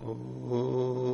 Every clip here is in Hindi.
Oh.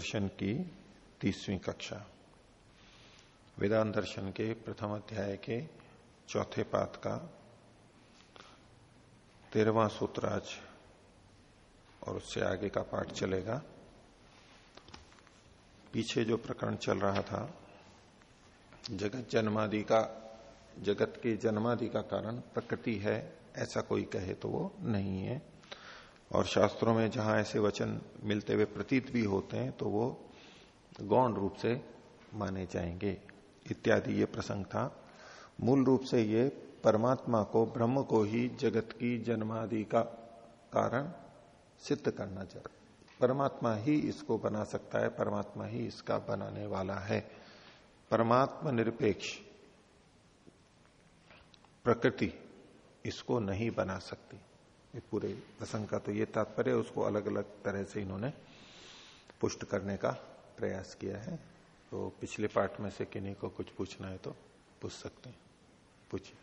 दर्शन की तीसवीं कक्षा। वेदांत दर्शन के प्रथम अध्याय के चौथे पात का तेरहवा सूत्र आज और उससे आगे का पाठ चलेगा। पीछे जो प्रकरण चल रहा था, जगत जन्मादि का, जगत के जन्मादि का कारण प्रकृति है, ऐसा कोई कहे तो वो नहीं है। और शास्त्रों में जहाँ ऐसे वचन मिलते हुए प्रतीत भी होते हैं तो वो गौण रूप से माने जाएँगे। इत्यादि ये प्रसंग था। मूल रूप से ये परमात्मा को, ब्रह्म को ही जगत की जन्मादि का कारण सिद्ध करना चाहिए परमात्मा ही इसको बना सकता है, परमात्मा ही इसका बनाने वाला है। परमात्मा निरपेक्ष प्रकृति इसको नहीं बना सकती। पूरे प्रसंग का तो ये तात्पर्य, उसको अलग अलग तरह से इन्होंने पुष्ट करने का प्रयास किया है। तो पिछले पार्ट में से किन्हीं को कुछ पूछना है तो पूछ सकते हैं। पूछिए।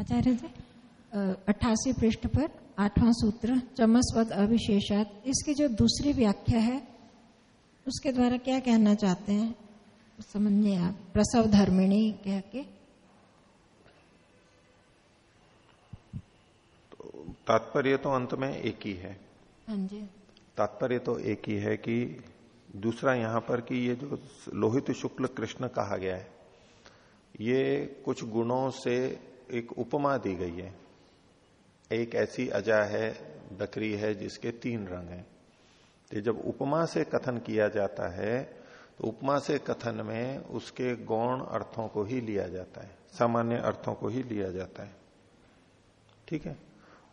आचार्य जी अट्ठासी पृष्ठ पर आठवां सूत्र चमस्वत अविशेषात। इसकी जो दूसरी व्याख्या है, उसके द्वारा क्या कहना चाहते हैं? समझिए आप प्रसव धर्मिणी कह के। तात्पर्य तो अंत में एक ही है। हाँ तात्पर्य तो एक ही है कि दूसरा यहाँ पर कि ये जो लोहित शुक्ल कृष्ण कहा गया है ये कुछ गुणों से एक उपमा दी गई है। एक ऐसी अजा है बकरी है जिसके तीन रंग हैं। तो जब उपमा से कथन किया जाता है तो उपमा से कथन में उसके गौण अर्थों को ही लिया जाता है सामान्य अर्थों को ही लिया जाता है। ठीक है?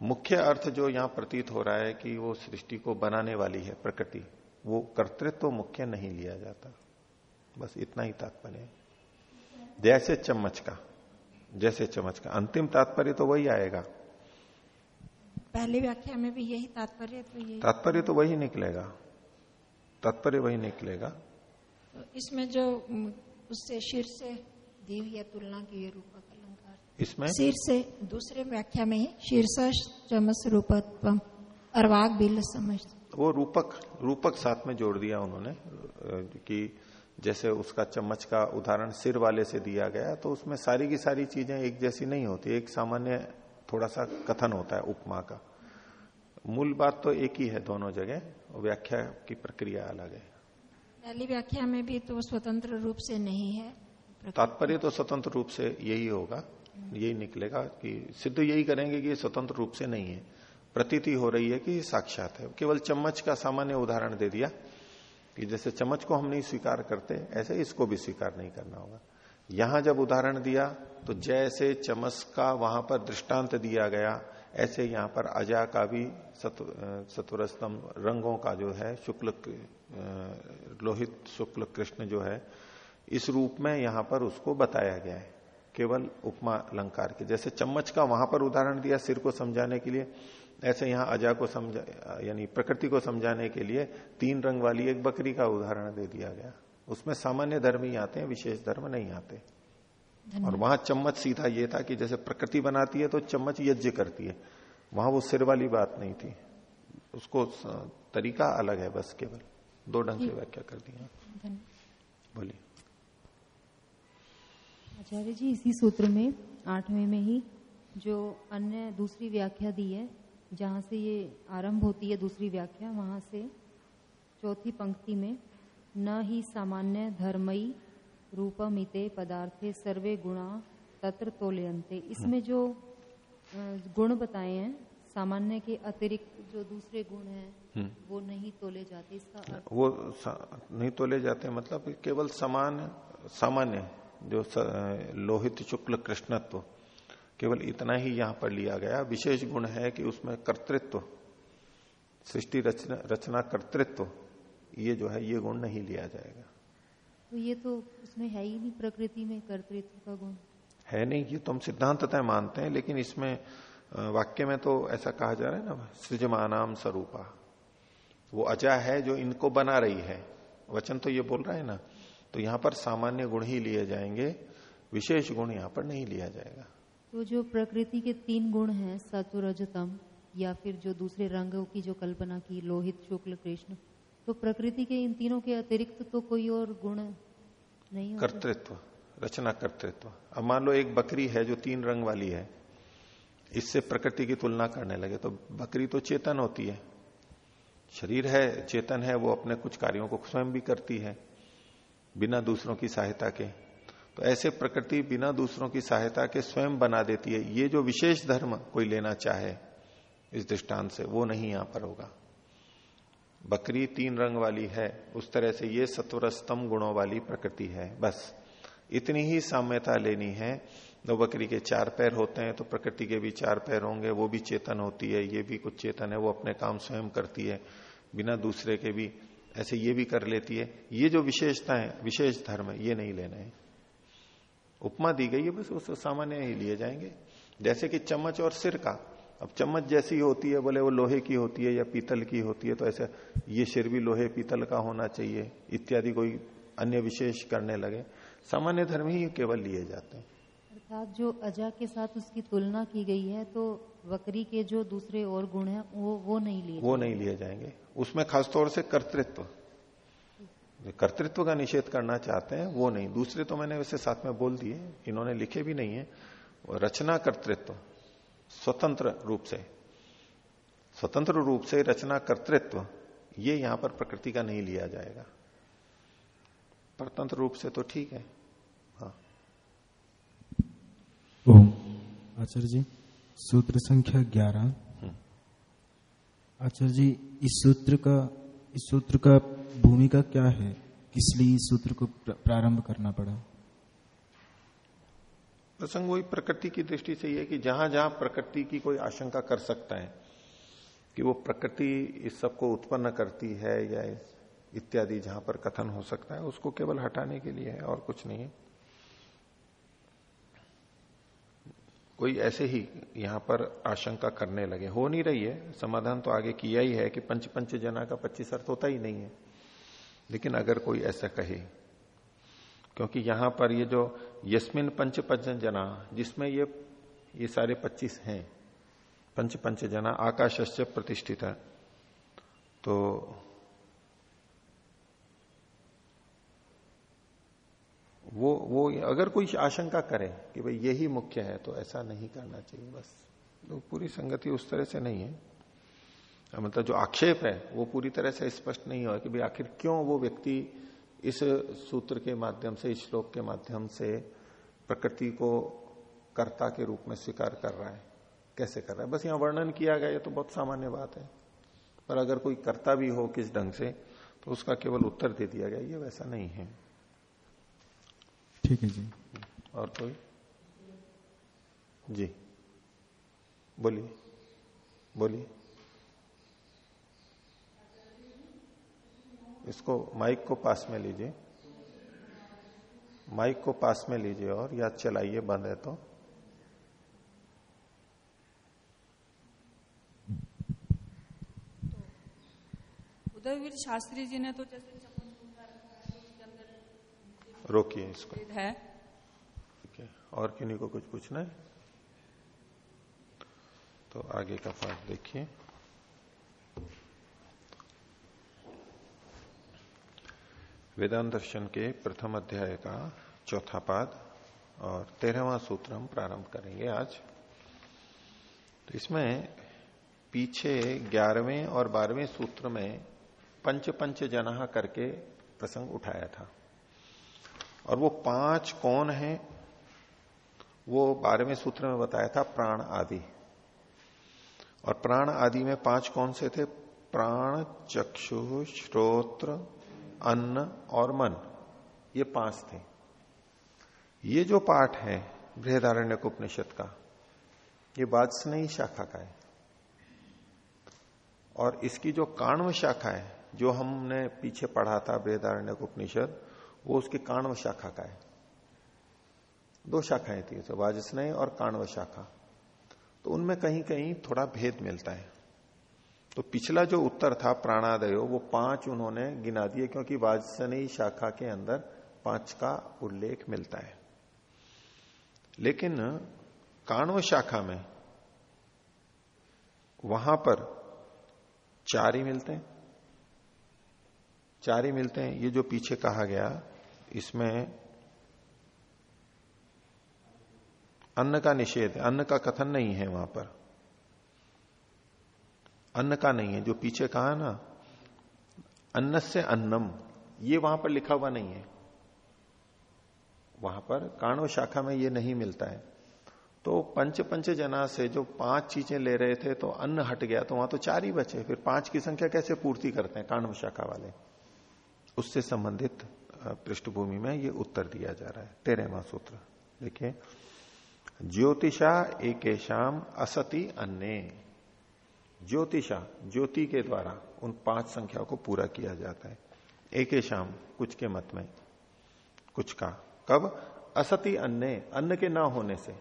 मुख्य अर्थ जो यहाँ प्रतीत हो रहा है कि वो सृष्टि को बनाने वाली है प्रकृति वो कर्तृत्व तो मुख्य नहीं लिया जाता। बस इतना ही तात्पर्य है। जैसे चम्मच का जैसे चम्मच का। अंतिम तात्पर्य तो वही आएगा। पहली व्याख्या में भी यही तात्पर्य तो यही। तात्पर्य तो वही निकलेगा। तात्पर्य वही निकलेगा। तो इसमें जो उससे शीर से दी हुई तुलना की रूपक। इसमें? सिर से दूसरे व्याख्या में शीर्ष चमस रूपत्व अर्वाग बिल समझ वो रूपक रूपक साथ में जोड़ दिया उन्होंने कि जैसे उसका चम्मच का उदाहरण सिर वाले से दिया गया तो उसमें सारी की सारी चीज़ें एक जैसी नहीं होती एक सामान्य थोड़ा सा कथन होता है उपमा का। मूल बात तो एक ही है दोनों जगह व्याख्या की प्रक्रिया अलग है। पहली व्याख्या में भी तो स्वतंत्र रूप से नहीं है। तात्पर्य तो स्वतंत्र रूप से यही होगा। यही निकलेगा कि सिद्ध यही करेंगे कि स्वतंत्र रूप से नहीं है। प्रतीति हो रही है कि साक्षात है। केवल चम्मच का सामान्य उदाहरण दे दिया कि जैसे चम्मच को हम नहीं स्वीकार करते, ऐसे इसको भी स्वीकार नहीं करना होगा। यहाँ जब उदाहरण दिया तो जैसे चमच का वहाँ पर दृष्टांत दिया गया, ऐसे यहाँ पर अजा का भी सत्वर स्तंभ रंगों का जो है, शुक्ल लोहित शुक्ल कृष्ण जो है, इस रूप में यहाँ पर उसको बताया गया है। केवल उपमा अलंकार के। जैसे चम्मच का वहाँ पर उदाहरण दिया सिर को समझाने के लिए ऐसे यहाँ अजा को समझा यानी प्रकृति को समझाने के लिए तीन रंग वाली एक बकरी का उदाहरण दे दिया गया। उसमें सामान्य धर्म ही आते हैं विशेष धर्म नहीं आते। और वहाँ चम्मच सीधा ये था कि जैसे प्रकृति बनाती है तो चम्मच यज्ञ करती है। वहाँ वो सिर वाली बात नहीं थी। उसको तरीका अलग है बस केवल। दो ढंग से व्याख्या कर दिया बोलिए। आचार्य जी इसी सूत्र में आठवें में ही जो अन्य दूसरी व्याख्या दी है जहाँ से ये आरंभ होती है दूसरी व्याख्या वहाँ से चौथी पंक्ति में न ही सामान्य धर्मई रूपमिते पदार्थे सर्वे गुणा तत्र तोलयंते इसमें जो गुण बताए हैं सामान्य के अतिरिक्त जो दूसरे गुण हैं वो नहीं तोले जाते इसका वो नहीं तोले जाते मतलब केवल समान सामान्य। जो लोहित शुक्ल कृष्णत्व केवल इतना ही यहाँ पर लिया गया। विशेष गुण है कि उसमें कर्तृत्व सृष्टि रचना रचना कर्तृत्व ये जो है ये गुण नहीं लिया जाएगा। तो ये तो उसमें है ही नहीं प्रकृति में कर्तृत्व का गुण। है नहीं ये तो हम सिद्धांततः मानते हैं लेकिन इसमें वाक्य में तो ऐसा कहा जा रहा है ना सृजमानाम स्वरूपा। वो अजा है जो इनको बना रही है। वचन तो ये बोल रहा है ना तो यहाँ पर सामान्य गुण ही लिए जाएँगे विशेष गुण यहाँ पर नहीं लिया जाएगा। तो जो प्रकृति के तीन गुण हैं सत्व रजतम या फिर जो दूसरे रंगों की जो कल्पना की लोहित शुक्ल कृष्ण तो प्रकृति के इन तीनों के अतिरिक्त तो कोई और गुण नहीं कर्तृत्व रचना कर्तृत्व। अब मान लो एक बकरी है जो तीन रंग वाली है इससे प्रकृति की तुलना करने लगे तो बकरी तो चेतन होती है। शरीर है चेतन है वो अपने कुछ कार्यों को स्वयं भी करती है। बिना दूसरों की सहायता के। तो ऐसे प्रकृति बिना दूसरों की सहायता के स्वयं बना देती है। ये जो विशेष धर्म कोई लेना चाहे इस दृष्टांत से, वो नहीं यहाँ पर होगा। बकरी तीन रंग वाली है, उस तरह से ये सत्वरस्तम गुणों वाली प्रकृति है, बस। इतनी ही साम्यता लेनी है। दो बकरी के चार पैर होते हैं तो प्रकृति के भी चार पैर होंगे, वो भी चेतन होती है, ये भी कुछ चेतन है, वो अपने काम स्वयं करती है। बिना दूसरे के भी ऐसे ये भी कर लेती है। ये जो विशेषता है, विशेष धर्म है, ये नहीं लेना है। उपमा दी गई है, बस उसको सामान्य ही लिए जाएँगे। जैसे कि चम्मच और सिर का। अब चम्मच जैसी होती है बोले वो लोहे की होती है या पीतल की होती है तो ऐसे, ये सिर भी लोहे, पीतल का होना चाहिए, इत्यादि कोई अन्य विशेष करने लगे। सामान्य धर्म ही केवल लिए जाते हैं। अर्थात जो अजा के साथ उसकी तुलना की गई है तो बकरी के जो दूसरे और गुण हैं वो वो नहीं लिए वो नहीं लिए जाएँगे। उसमें खासतौर से कर्तृत्व। कर्तृत्व का निषेध करना चाहते हैं वो नहीं। दूसरे तो मैंने वैसे साथ में बोल दिए इन्होंने लिखे भी नहीं है। रचना कर्तृत्व स्वतंत्र रूप से। स्वतंत्र रूप से रचना कर्तृत्व ये यहाँ पर प्रकृति का नहीं लिया जाएगा। परतंत्र रूप से तो ठीक है। हाँ। आचार्य जी। सूत्र संख्या ग्यारह। आचार्य जी, इस सूत्र का, इस सूत्र का भूमिका क्या है? किस लिए इस सूत्र को प्रारंभ करना पड़ा? प्रसंग वही प्रकृति की दृष्टि से ये है कि जहाँ जहाँ प्रकृति की कोई आशंका कर सकता है, कि वो प्रकृति इस सबको उत्पन्न करती है या इत्यादि जहाँ पर कथन हो सकता है, उसको केवल हटाने के लिए है और कुछ नहीं है। कोई ऐसे ही यहाँ पर आशंका करने लगे। हो नहीं रही है। समाधान तो आगे किया ही है कि पंच पंच जना का पच्चीस अर्थ होता ही नहीं है। लेकिन अगर कोई ऐसा कहे, क्योंकि यहाँ पर ये जो यस्मिन पंच पंच जना, जिसमें ये ये सारे पच्चीस हैं पंच पंच जना आकाश प्रतिष्ठित है तो वो अगर कोई आशंका करे कि भाई यही मुख्य है तो ऐसा नहीं करना चाहिए, बस। तो पूरी संगति उस तरह से नहीं है। मतलब जो आक्षेप है, वो पूरी तरह से स्पष्ट नहीं हो कि भाई आखिर क्यों वो व्यक्ति इस सूत्र के माध्यम से, इस श्लोक के माध्यम से प्रकृति को कर्ता के रूप में स्वीकार कर रहा है। कैसे कर रहा है? बस यहाँ वर्णन किया गया, ये तो बहुत सामान्य बात है। पर अगर कोई कर्ता भी हो किस ढंग से तो उसका केवल उत्तर दे दिया गया, ये वैसा नहीं है। ठीक है जी। और कोई? जी। बोलिए। बोलिए। इसको माइक को पास में लीजिए। माइक को पास में लीजिए और या चलाइए बंद है तो। उदयवीर शास्त्री जी ने तो जैसे चपन सुंदर रखा है, तो उसके अंदर रोकिए इसको। है। ठीक है और किन्हीं को कुछ पूछना है? तो आगे का पाठ देखिए। वेदांत दर्शन के प्रथम अध्याय का चौथा पाद और तेरहवा सूत्र हम प्रारंभ करेंगे आज। तो इसमें पीछे ग्यारहवें और बारहवें सूत्र में पंच पंच जनाह करके प्रसंग उठाया था। और वो पाँच कौन है? वो बारहवें सूत्र में बताया था, प्राण आदि। और प्राण आदि में पाँच कौन से थे? प्राण, चक्षु, श्रोत्र, अन्न और मन। ये पाँच थे। ये जो पाठ है बृहदारण्य उपनिषद का, ये वात्सनयी शाखा का है। और इसकी जो काण्व शाखा है, जो हमने पीछे पढ़ा था बृहदारण्य उपनिषद वो उसकी काणव शाखा का है। दो शाखाएँ थी तो वाजस्नय और काणव शाखा। तो उनमें कहीं कहीं थोड़ा भेद मिलता है। तो पिछला जो उत्तर था प्राणादयो, वो पाँच उन्होंने गिना दिए, क्योंकि वाजसनयी शाखा के अंदर पाँच का उल्लेख मिलता है। लेकिन काणव शाखा में वहाँ पर चार ही मिलते हैं। चार ही मिलते हैं, ये जो पीछे कहा गया इसमें अन्न का निषेध, अन्न का कथन नहीं है वहाँ पर। अन्न का नहीं है, जो पीछे कहा ना अन्न से अन्नम, ये वहाँ पर लिखा हुआ नहीं है। वहाँ पर काणव शाखा में ये नहीं मिलता है। तो पंच पंच जना से जो पाँच चीज़ें ले रहे थे तो अन्न हट गया तो वहाँ तो चार ही बचे। फिर पाँच की संख्या कैसे पूर्ति करते हैं काणव शाखा वाले? उससे संबंधित पृष्ठभूमि में ये उत्तर दिया जा रहा है, तेरहवा सूत्र। देखिए, ज्योतिषा एक शाम असति अन्य। ज्योतिषा, ज्योति के द्वारा उन पाँच संख्या को पूरा किया जाता है। एक शाम कुछ के मत में, कुछ का। कब? असति अन्य। अन्न के ना होने से।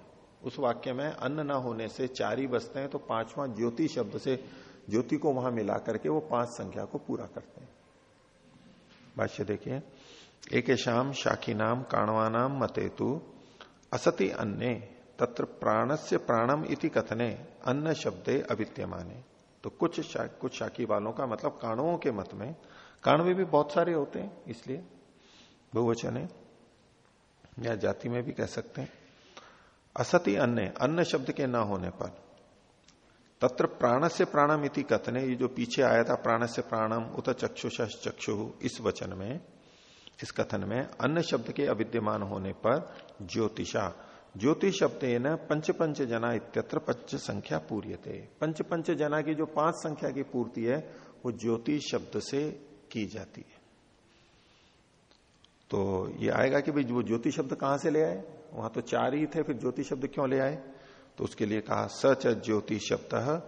उस वाक्य में अन्न ना होने से चार ही बसते हैं तो पांचवा ज्योति शब्द से ज्योति को वहाँ मिला करके वो पाँच संख्या को पूरा करते हैं। भाष्य देखिए एक शाम शाखी नाम काणवा नाम मतेतु असति अन्य तत्र प्राणस्य प्राणम इति कथने अन्न शब्दे अविद्यमाने। तो कुछ शा, कुछ शाकी वालों का मतलब काणुओं के मत में काणवे भी बहुत सारे होते हैं इसलिए बहुवचन है। या जाति में भी कह सकते हैं। असति अन्य अन्न शब्द के ना होने पर तत्र प्राण से प्राणम इति कथने ये जो पीछे आया था प्राण से प्राणम उत चक्षुष चक्षु इस वचन में इस कथन में अन्य शब्द के अविद्यमान होने पर ज्योतिषा। ज्योति शब्द न पंच पंच जना इत्यत्र पंच संख्या पूर्यते। पंच पंच जना की जो पाँच संख्या की पूर्ति है, वो ज्योति शब्द से की जाती है। तो ये आएगा कि भाई वो ज्योति शब्द कहाँ से ले आए? वहाँ तो चार ही थे, फिर ज्योति शब्द क्यों ले आए? तो उसके लिए कहा, सच ज्योति शब्द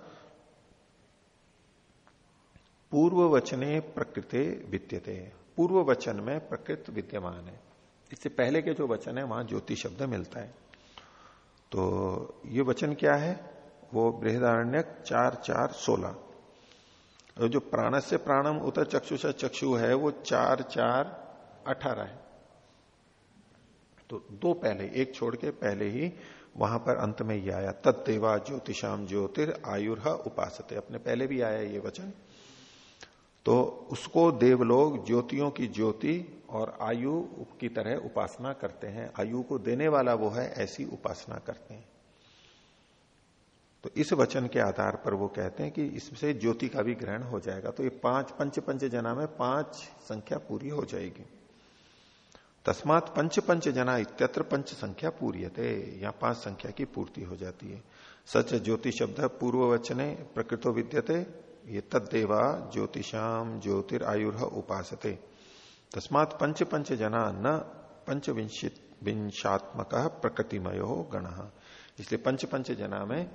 पूर्व वचने प्रकृति विद्यते। पूर्व वचन में प्रकृत विद्यमान है। इससे पहले के जो वचन है, वहाँ ज्योति शब्द मिलता है। तो ये वचन क्या है? वो बृहदारण्य चार चार सोलह। जो प्राण से प्राणम उतर चक्षु से चक्षु है, वो चार चार अठारह है। तो दो पहले, एक छोड़ के पहले ही वहाँ पर अंत में ये आया तत्देवा ज्योतिषाम ज्योतिर आयुर्ह उपासते। अपने पहले भी आया ये वचन। तो उसको देवलोग ज्योतियों की ज्योति और आयु की तरह उपासना करते हैं। आयु को देने वाला वो है, ऐसी उपासना करते हैं। तो इस वचन के आधार पर वो कहते हैं कि इससे ज्योति का भी ग्रहण हो जाएगा। तो ये पाँच, पंच पंच जना में पाँच संख्या पूरी हो जाएगी। तस्मात पंच पंच जना इत्यत्र पंच संख्या पूरी थे यहाँ पाँच संख्या की पूर्ति हो जाती है। सच ज्योति शब्द पूर्व वचने प्रकृतो विद्यते। ये तदेवा ज्योतिषाम ज्योतिरायुर उपासते। तस्मात पंच पंच जना न पंच विंशात्मक प्रकृतिमय गण। इसलिए पंच पंच जना में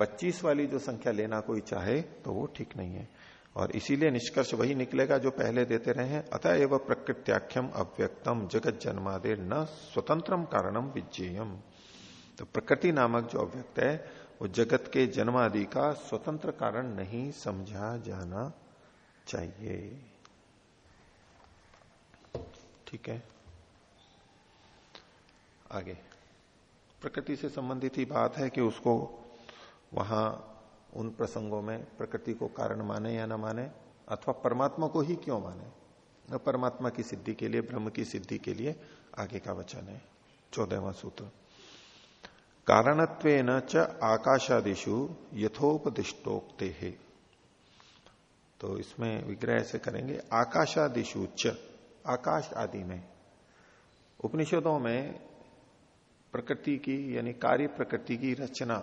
25 वाली जो संख्या लेना कोई चाहे तो वो ठीक नहीं है। और इसीलिए निष्कर्ष वही निकलेगा जो पहले देते रहे हैं, अतः एवं प्रकृत्याख्यम अव्यक्तम जगत जन्मादे न स्वतंत्रम कारणम विज्ञेयम। तो प्रकृति नामक जो अव्यक्त है वो जगत के जन्मादि का स्वतंत्र कारण नहीं समझा जाना चाहिए। ठीक है? आगे। प्रकृति से संबंधित ही बात है कि उसको वहाँ उन प्रसंगों में प्रकृति को कारण माने या न माने, अथवा परमात्मा को ही क्यों माने? परमात्मा की सिद्धि के लिए, ब्रह्म की सिद्धि के लिए आगे का वचन है। चौदहवा सूत्र। कारणत्व च आकाशादिशु यथोपदिष्टोक्ते। है तो इसमें विग्रह ऐसे करेंगे आकाशादिशु च, आकाश आदि में। उपनिषदों में प्रकृति की, यानी कार्य प्रकृति की रचना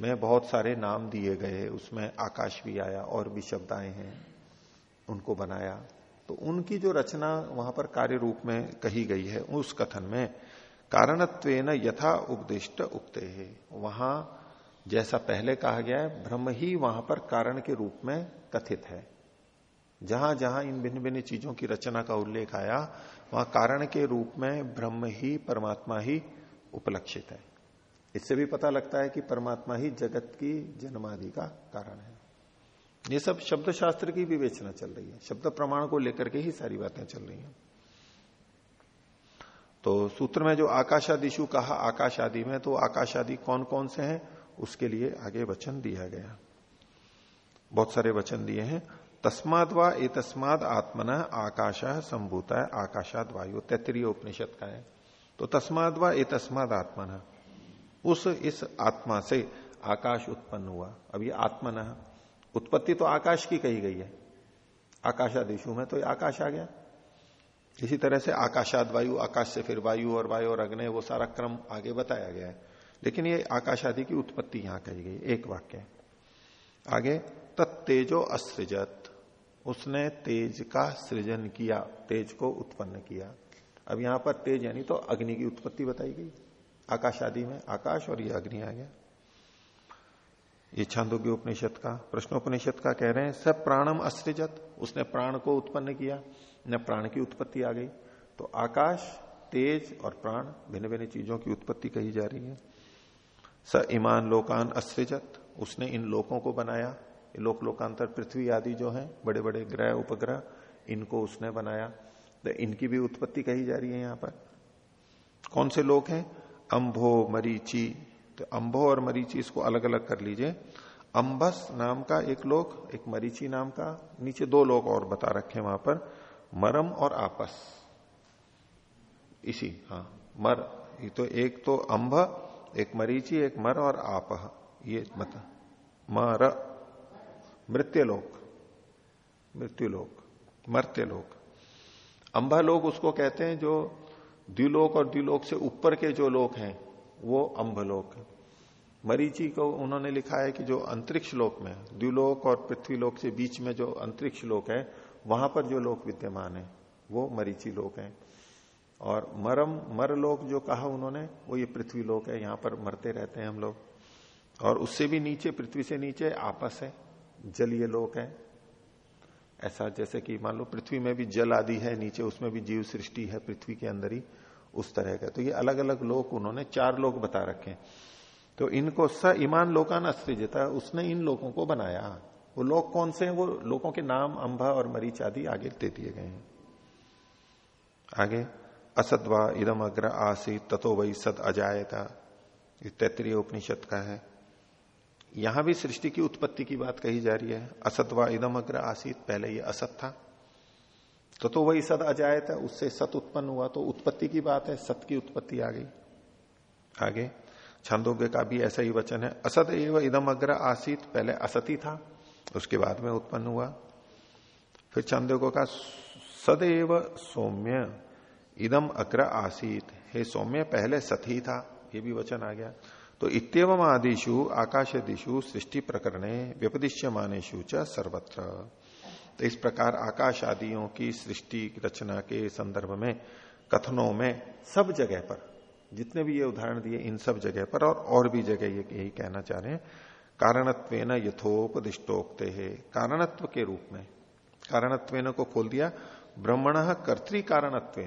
में बहुत सारे नाम दिए गए उसमें आकाश भी आया और भी शब्द आए हैं, उनको बनाया। तो उनकी जो रचना वहाँ पर कार्य रूप में कही गई है, उस कथन में कारणत्व यथा उपदिष्ट उक्ते है। वहाँ जैसा पहले कहा गया है, ब्रह्म ही वहाँ पर कारण के रूप में कथित है। जहाँ जहाँ इन भिन्न भिन्न चीज़ों की रचना का उल्लेख आया, वहाँ कारण के रूप में ब्रह्म ही, परमात्मा ही उपलक्षित है। इससे भी पता लगता है कि परमात्मा ही जगत की जन्मादि का कारण है। ये सब शब्द शास्त्र की विवेचना चल रही है। शब्द प्रमाण को लेकर के ही सारी बातें चल रही हैं। तो सूत्र में जो आकाशादिशु कहा आकाश आदि में तो आकाश आदि कौन कौन से हैं? उसके लिए आगे वचन दिया गया। बहुत सारे वचन दिए हैं। तस्माद व ए तस्माद आत्मन आकाश संभूता है आकाशाद वायु। तैतरीय उपनिषद का है। तो तस्माद व ए तस्माद आत्मन। उस, इस आत्मा से आकाश उत्पन्न हुआ। अब ये आत्मन, उत्पत्ति तो आकाश की कही गई है। आकाशादिशु में तो आकाश आ गया। इसी तरह से आकाशाद वायु आकाश से फिर वायु और वायु और अग्नि, वो सारा क्रम आगे बताया गया है। लेकिन ये आकाश आदि की उत्पत्ति यहाँ कही गई, एक वाक्य आगे तत्तेजो असृजत। उसने तेज का सृजन किया, तेज को उत्पन्न किया। अब यहाँ पर तेज यानी तो अग्नि की उत्पत्ति बताई गई। आकाश आदि में आकाश और ये अग्नि आ गया। ये छांदोग्य उपनिषद का, प्रश्नोपनिषद का कह रहे हैं सब प्राणम असृजत। उसने प्राण को उत्पन्न किया न प्राण की उत्पत्ति आ गई। तो आकाश, तेज और प्राण भिन्न भिन्न चीज़ों की उत्पत्ति कही जा रही है। स ईमान लोकान असृजत उसने इन लोकों को बनाया। लोक लोकांतर पृथ्वी आदि जो है बड़े बड़े ग्रह, उपग्रह, इनको उसने बनाया। तो इनकी भी उत्पत्ति कही जा रही है यहाँ पर। कौन से लोक हैं? अंभो मरीची। तो अंभो और मरीची इसको अलग अलग कर लीजिए। अंबस नाम का एक लोक, एक मरीची नाम का। नीचे दो लोग और बता रखे वहाँ पर। मरम और आपस। इसी हाँ मर, ये तो एक तो अंब एक मरीची, एक मर और आप ये मत, मर, मृत्युलोक मृत्युलोक, मर्त्यलोक। अंबा लोग उसको कहते हैं जो द्विलोक और द्विलोक से ऊपर के जो लोग हैं, वो अंबलोक मरीची को उन्होंने लिखा है कि जो अंतरिक्ष लोक में, द्विलोक और पृथ्वी लोक से बीच में जो अंतरिक्ष लोक है वहाँ पर जो लोक विद्यमान है, वो मरीची लोक है। और मरम, मर लोक जो कहा उन्होंने, वो ये पृथ्वी लोक है, यहाँ पर मरते रहते हैं हम लोग। और उससे भी नीचे, पृथ्वी से नीचे आपस है, जलीय लोक है। ऐसा जैसे कि मान लो पृथ्वी में भी जल आदि है, नीचे उसमें भी जीव सृष्टि है पृथ्वी के अंदर ही, उस तरह का। तो ये अलग अलग लोक उन्होंने, चार लोग बता रखे तो इनको स ईमान लोकान अस्त्रिजता, उसने इन लोगों को बनाया। वो लोग कौन से हैं? वो लोगों के नाम अंबा और मरीच आदि आगे दे दिए गए हैं। आगे असदवा इदम अग्र आसी तथो वही सद अजायता। तैतरीय उपनिषद का है। यहाँ भी सृष्टि की उत्पत्ति की बात कही जा रही है। असतवा इदम अग्र आसित, पहले ये असत था। तो तो वही सद अजायत है उससे सत उत्पन्न हुआ तो उत्पत्ति की बात है, सत की उत्पत्ति आ गई। आगे, छंदोग्य का भी ऐसा ही वचन है। असत एवं इदम अग्र आसित, पहले असती था। उसके बाद में उत्पन्न हुआ। फिर छंदोग्य का सदैव सौम्य, इदम अग्र आसीत। हे सौम्य, पहले सती था, ये भी वचन आ गया। तो इतम आदिशु आकाशदिशु सृष्टि प्रकरणे व्यपदिश्य मानेशु च सर्वत्र। तो इस प्रकार आकाश आदियों की सृष्टि रचना के संदर्भ में, कथनों में, सब जगह पर, जितने भी ये उदाहरण दिए, इन सब जगह पर और और भी जगह ये यही कहना चाह रहे हैं कारणत्व यथोपदिष्टोक्ते। है कारणत्व के रूप में। कारणत्व को खोल दिया। ब्रह्मण कर्तृ कारणत्व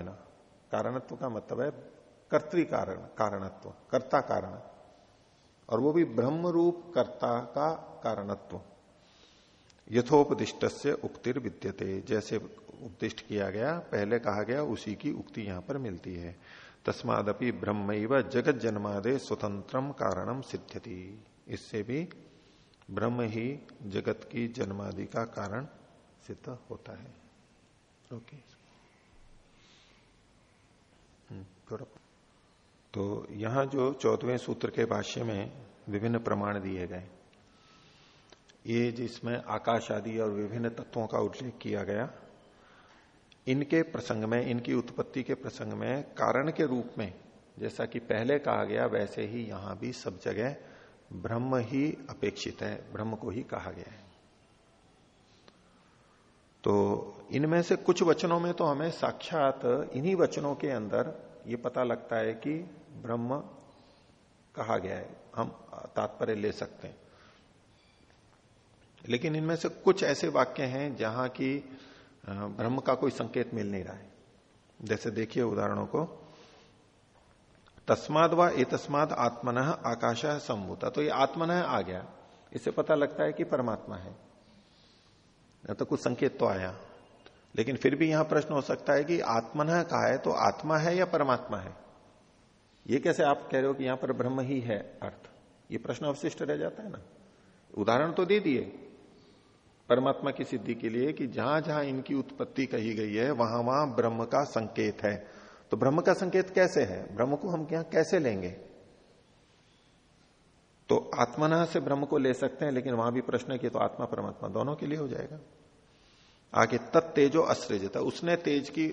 कारणत्व का मतलब है कर्तृ कारण कारणत्व, कर्ता कारण। और वो भी ब्रह्म रूप कर्ता का कारणत्व। यथोपदिष्ट से उक्तिर विद्यते जैसे उपदिष्ट किया गया, पहले कहा गया, उसी की उक्ति यहाँ पर मिलती है। तस्मादपि ब्रह्म जगत जन्मादे स्वतंत्रम कारणम सिद्ध्यति। इससे भी ब्रह्म ही जगत की जन्मादि का कारण सिद्ध होता है। ओके। थोड़ा तो यहाँ जो चौदहवें सूत्र के भाष्य में विभिन्न प्रमाण दिए गए, ये जिसमें आकाश आदि और विभिन्न तत्वों का उल्लेख किया गया, इनके प्रसंग में, इनकी उत्पत्ति के प्रसंग में, कारण के रूप में, जैसा कि पहले कहा गया, वैसे ही यहाँ भी सब जगह ब्रह्म ही अपेक्षित है, ब्रह्म को ही कहा गया है। तो इनमें से कुछ वचनों में तो हमें साक्षात इन्हीं वचनों के अंदर ये पता लगता है कि ब्रह्म कहा गया है, हम तात्पर्य ले सकते हैं। लेकिन इनमें से कुछ ऐसे वाक्य हैं जहाँ की ब्रह्म का कोई संकेत मिल नहीं रहा है। जैसे देखिए उदाहरणों को तस्माद व ए तस्माद आत्मन आकाश संभूता तो ये आत्मन आ गया। इससे पता लगता है कि परमात्मा है। तो कुछ संकेत तो आया। लेकिन फिर भी यहाँ प्रश्न हो सकता है कि आत्मन कहा है? तो आत्मा है या परमात्मा है? ये कैसे आप कह रहे हो कि यहाँ पर ब्रह्म ही है अर्थ? ये प्रश्न अवशिष्ट रह जाता है ना। उदाहरण तो दे दिए। परमात्मा की सिद्धि के लिए कि जहाँ जहाँ इनकी उत्पत्ति कही गई है, वहाँ वहाँ ब्रह्म का संकेत है। तो ब्रह्म का संकेत कैसे है? ब्रह्म को हम यहाँ कैसे लेंगे? तो आत्मना से ब्रह्म को ले सकते हैं, लेकिन वहाँ भी प्रश्न किया तो आत्मा परमात्मा दोनों के लिए हो जाएगा। आगे तत्तेजो अस्त्रेजता उसने तेज की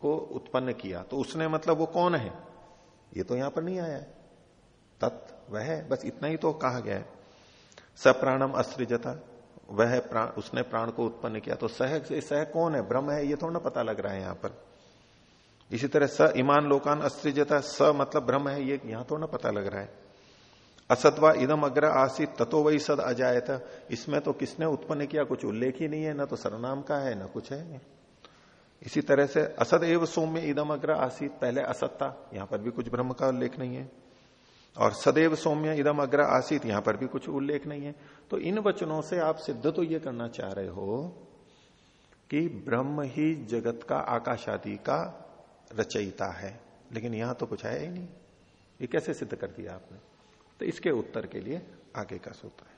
को उत्पन्न किया तो उसने मतलब वो कौन है? ये तो यहाँ पर नहीं आया तत्, वह है, बस इतना ही तो कहा गया है। सप्राणम अस्त्रिजता वह प्राण, उसने प्राण को उत्पन्न किया तो सह सह कौन है? ब्रह्म है, ये थोड़ा ना पता लग रहा है यहाँ पर। इसी तरह स ईमान लोकान अस्त्रिजता, स मतलब ब्रह्म है, ये यहाँ तो ना पता लग रहा है। असतवा इदम अग्र आसित, ततो वही सद अजायत। इसमें तो किसने उत्पन्न किया? कुछ उल्लेख ही नहीं है, ना तो सरनाम का है, ना कुछ है। इसी तरह से असद एव सौम्य इदम अग्र आसित, पहले असत था यहाँ पर भी कुछ ब्रह्म का उल्लेख नहीं है। और सदैव सौम्य इदम अग्र आसित, यहाँ पर भी कुछ उल्लेख नहीं है। तो इन वचनों से आप सिद्ध तो ये करना चाह रहे हो कि ब्रह्म ही जगत का आकाश आदि का रचयिता है, लेकिन यहाँ तो कुछ है ही नहीं। ये कैसे सिद्ध कर दिया आपने? तो इसके उत्तर के लिए आगे का सूत्र है।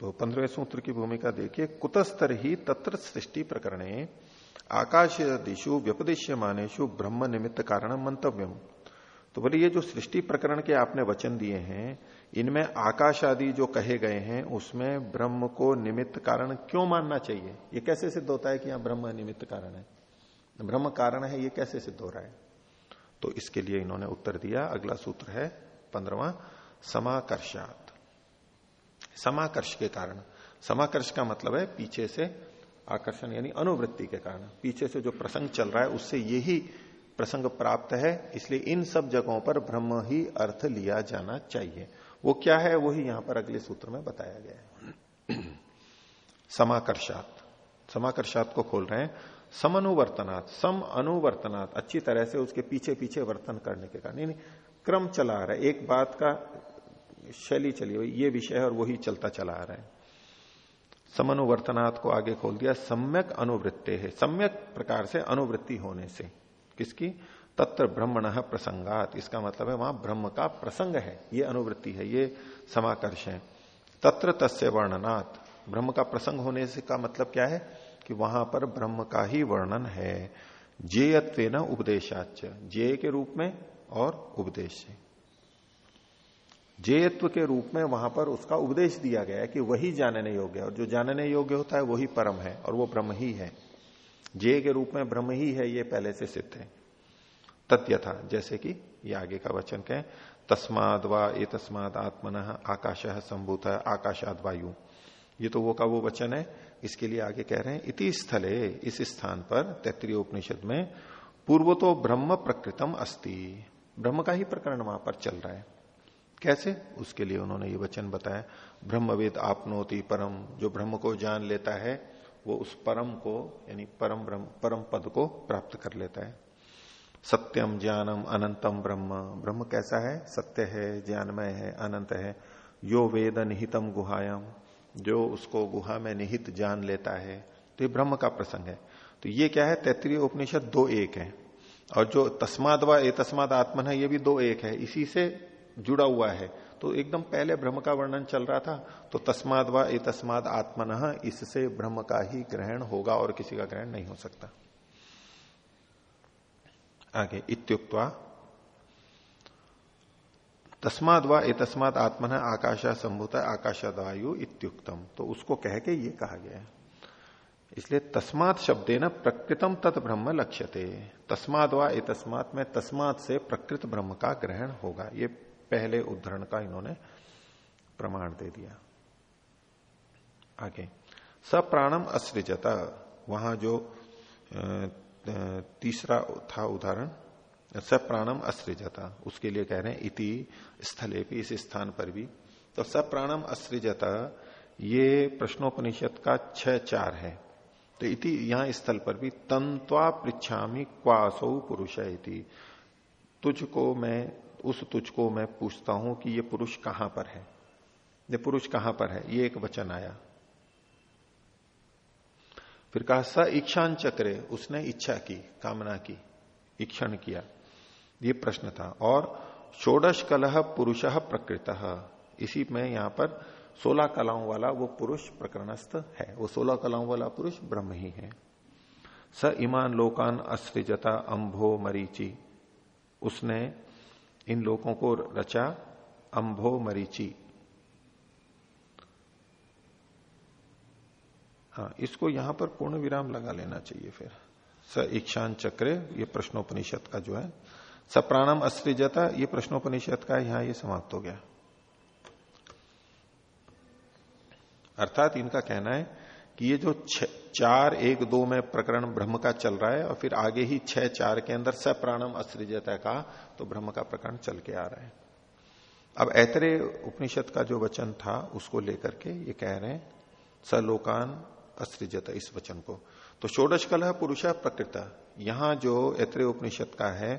तो पंद्रहवें सूत्र की भूमिका देखिए। कुतस्तर ही तत्र सृष्टि प्रकरणे आकाश दिशु व्यपदिश्य मानेशु ब्रह्म निमित्त कारण मंतव्यम। तो बोले, ये जो सृष्टि प्रकरण के आपने वचन दिए हैं, इनमें आकाश आदि जो कहे गए हैं, उसमें ब्रह्म को निमित्त कारण क्यों मानना चाहिए? ये कैसे सिद्ध होता है कि यहाँ ब्रह्म निमित्त कारण है? ब्रह्म कारण है, ये कैसे सिद्ध हो रहा है? तो इसके लिए इन्होंने उत्तर दिया। अगला सूत्र है पंद्रवा समाकर्षात। समाकर्ष के कारण। समाकर्ष का मतलब है पीछे से आकर्षण, यानी अनुवृत्ति के कारण। पीछे से जो प्रसंग चल रहा है, उससे यही प्रसंग प्राप्त है, इसलिए इन सब जगहों पर ब्रह्म ही अर्थ लिया जाना चाहिए। वो क्या है वही यहाँ पर अगले सूत्र में बताया गया है। समाकर्षात। समाकर्षात को खोल रहे हैं। समनुवर्तनात् सम अनुवर्तनात् अच्छी तरह से उसके पीछे पीछे वर्तन करने के कारण। क्रम चला आ रहा है, एक बात का शैली चली हुई, ये विषय और वही चलता चला आ रहा है। समनुवर्तनात् को आगे खोल दिया, सम्यक अनुवृत्ते है, सम्यक प्रकार से अनुवृत्ति होने से। किसकी? तत्र ब्रह्मण प्रसंगात, इसका मतलब है वहाँ ब्रह्म का प्रसंग है, ये अनुवृत्ति है, ये समाकर्ष है। तत्र तस्य वर्णनात्, ब्रह्म का प्रसंग होने से का मतलब क्या है? कि वहाँ पर ब्रह्म का ही वर्णन है। जेयत्व न उपदेशाच जेय के रूप में और उपदेश जेयत्व के रूप में वहाँ पर उसका उपदेश दिया गया है कि वही जानने योग्य है। और जो जानने योग्य होता है वही परम है और वो ब्रह्म ही है। जेय के रूप में ब्रह्म ही है, ये पहले से सिद्ध है। तथ्य था जैसे कि ये आगे का वचन कहें, तस्माद व ए तस्माद आत्मन आकाश संभूत आकाशाद वायु। ये तो वो का वो वचन है इसके लिए आगे कह रहे हैं, इति स्थले, इस स्थान पर तैतरीय उपनिषद में पूर्व तो ब्रह्म प्रकृतम अस्ति। ब्रह्म का ही प्रकरण वहाँ पर चल रहा है। कैसे? उसके लिए उन्होंने ये वचन बताया। ब्रह्मवेद आपनोति परम, जो ब्रह्म को जान लेता है, वो उस परम को, यानी परम ब्रह्म, परम पद को प्राप्त कर लेता है। सत्यम ज्ञानम अनंतम ब्रह्म। ब्रह्म कैसा है? सत्य है, ज्ञानमय है, अनंत है। यो वेद निहितम गुहायम। जो उसको गुहा में निहित जान लेता है तो ये ब्रह्म का प्रसंग है। तो ये क्या है? तैतरीय उपनिषद दो एक है। और जो तस्माद व ए तस्माद आत्मन है, ये भी दो एक है। इसी से जुड़ा हुआ है। तो एकदम पहले ब्रह्म का वर्णन चल रहा था तो तस्माद व ए तस्माद आत्मन इससे ब्रह्म का ही ग्रहण होगा और किसी का ग्रहण नहीं हो सकता। आगे, इत्युक्तवा तस्माद व तस्माद आत्मन आकाशा संभूत आकाशादायु इत्युक्तम। तो उसको कह के ये कहा गया है। इसलिए तस्मात शब्द न प्रकृतम तत् ब्रह्म लक्ष्यते। तस्माद व तस्मात में तस्मात से प्रकृत ब्रह्म का ग्रहण होगा। ये पहले उद्धरण का इन्होंने प्रमाण दे दिया। आगे। सप्राणम असृजता। वहाँ जो तीसरा था उदाहरण। सप्राणम असृजता। उसके लिए कह रहे हैं, इति स्थले भी इस स्थान पर भी। तो स प्राणम असृजता, ये प्रश्नोपनिषद का छह चार है। तो इति यहाँ स्थल पर भी तंत्वा पृछामी क्वासौ पुरुष इति। तुझको मैं, उस तुझको मैं पूछता हूँ कि ये पुरुष कहाँ पर है। ये पुरुष कहाँ पर है? ये एक वचन आया। फिर कहा, स इच्छान चक्रे उसने इच्छा की, कामना की इक्षण किया। ये प्रश्न था। और षोडश कलह पुरुष प्रकृत। इसी में यहाँ पर सोलह कलाओं वाला वो पुरुष प्रकरणस्थ है। वो सोलह कलाओं वाला पुरुष ब्रह्म ही है। स ईमान लोकान अस्त्रिजता अंभो मरीची। उसने इन लोगों को रचा अंभो मरीची। हाँ इसको यहाँ पर पूर्ण विराम लगा लेना चाहिए फिर। स इक्षान चक्र, ये प्रश्नोपनिषद का जो है सप्राणम अस्त्रिजता ये प्रश्नोपनिषद का यहाँ ये समाप्त हो गया। अर्थात इनका कहना है कि ये जो चार एक दो में प्रकरण ब्रह्म का चल रहा है और फिर आगे ही छह चार के अंदर सप्राणम अस्त्रिजता का तो ब्रह्म का प्रकरण चल के आ रहा है। अब ऐतरे उपनिषद का जो वचन था, उसको लेकर के ये कह रहे हैं सलोकान अस्त्रिजत इस वचन को। तो षोडश कल पुरुष प्रकृत। यहाँ जो ऐतरे उपनिषद का है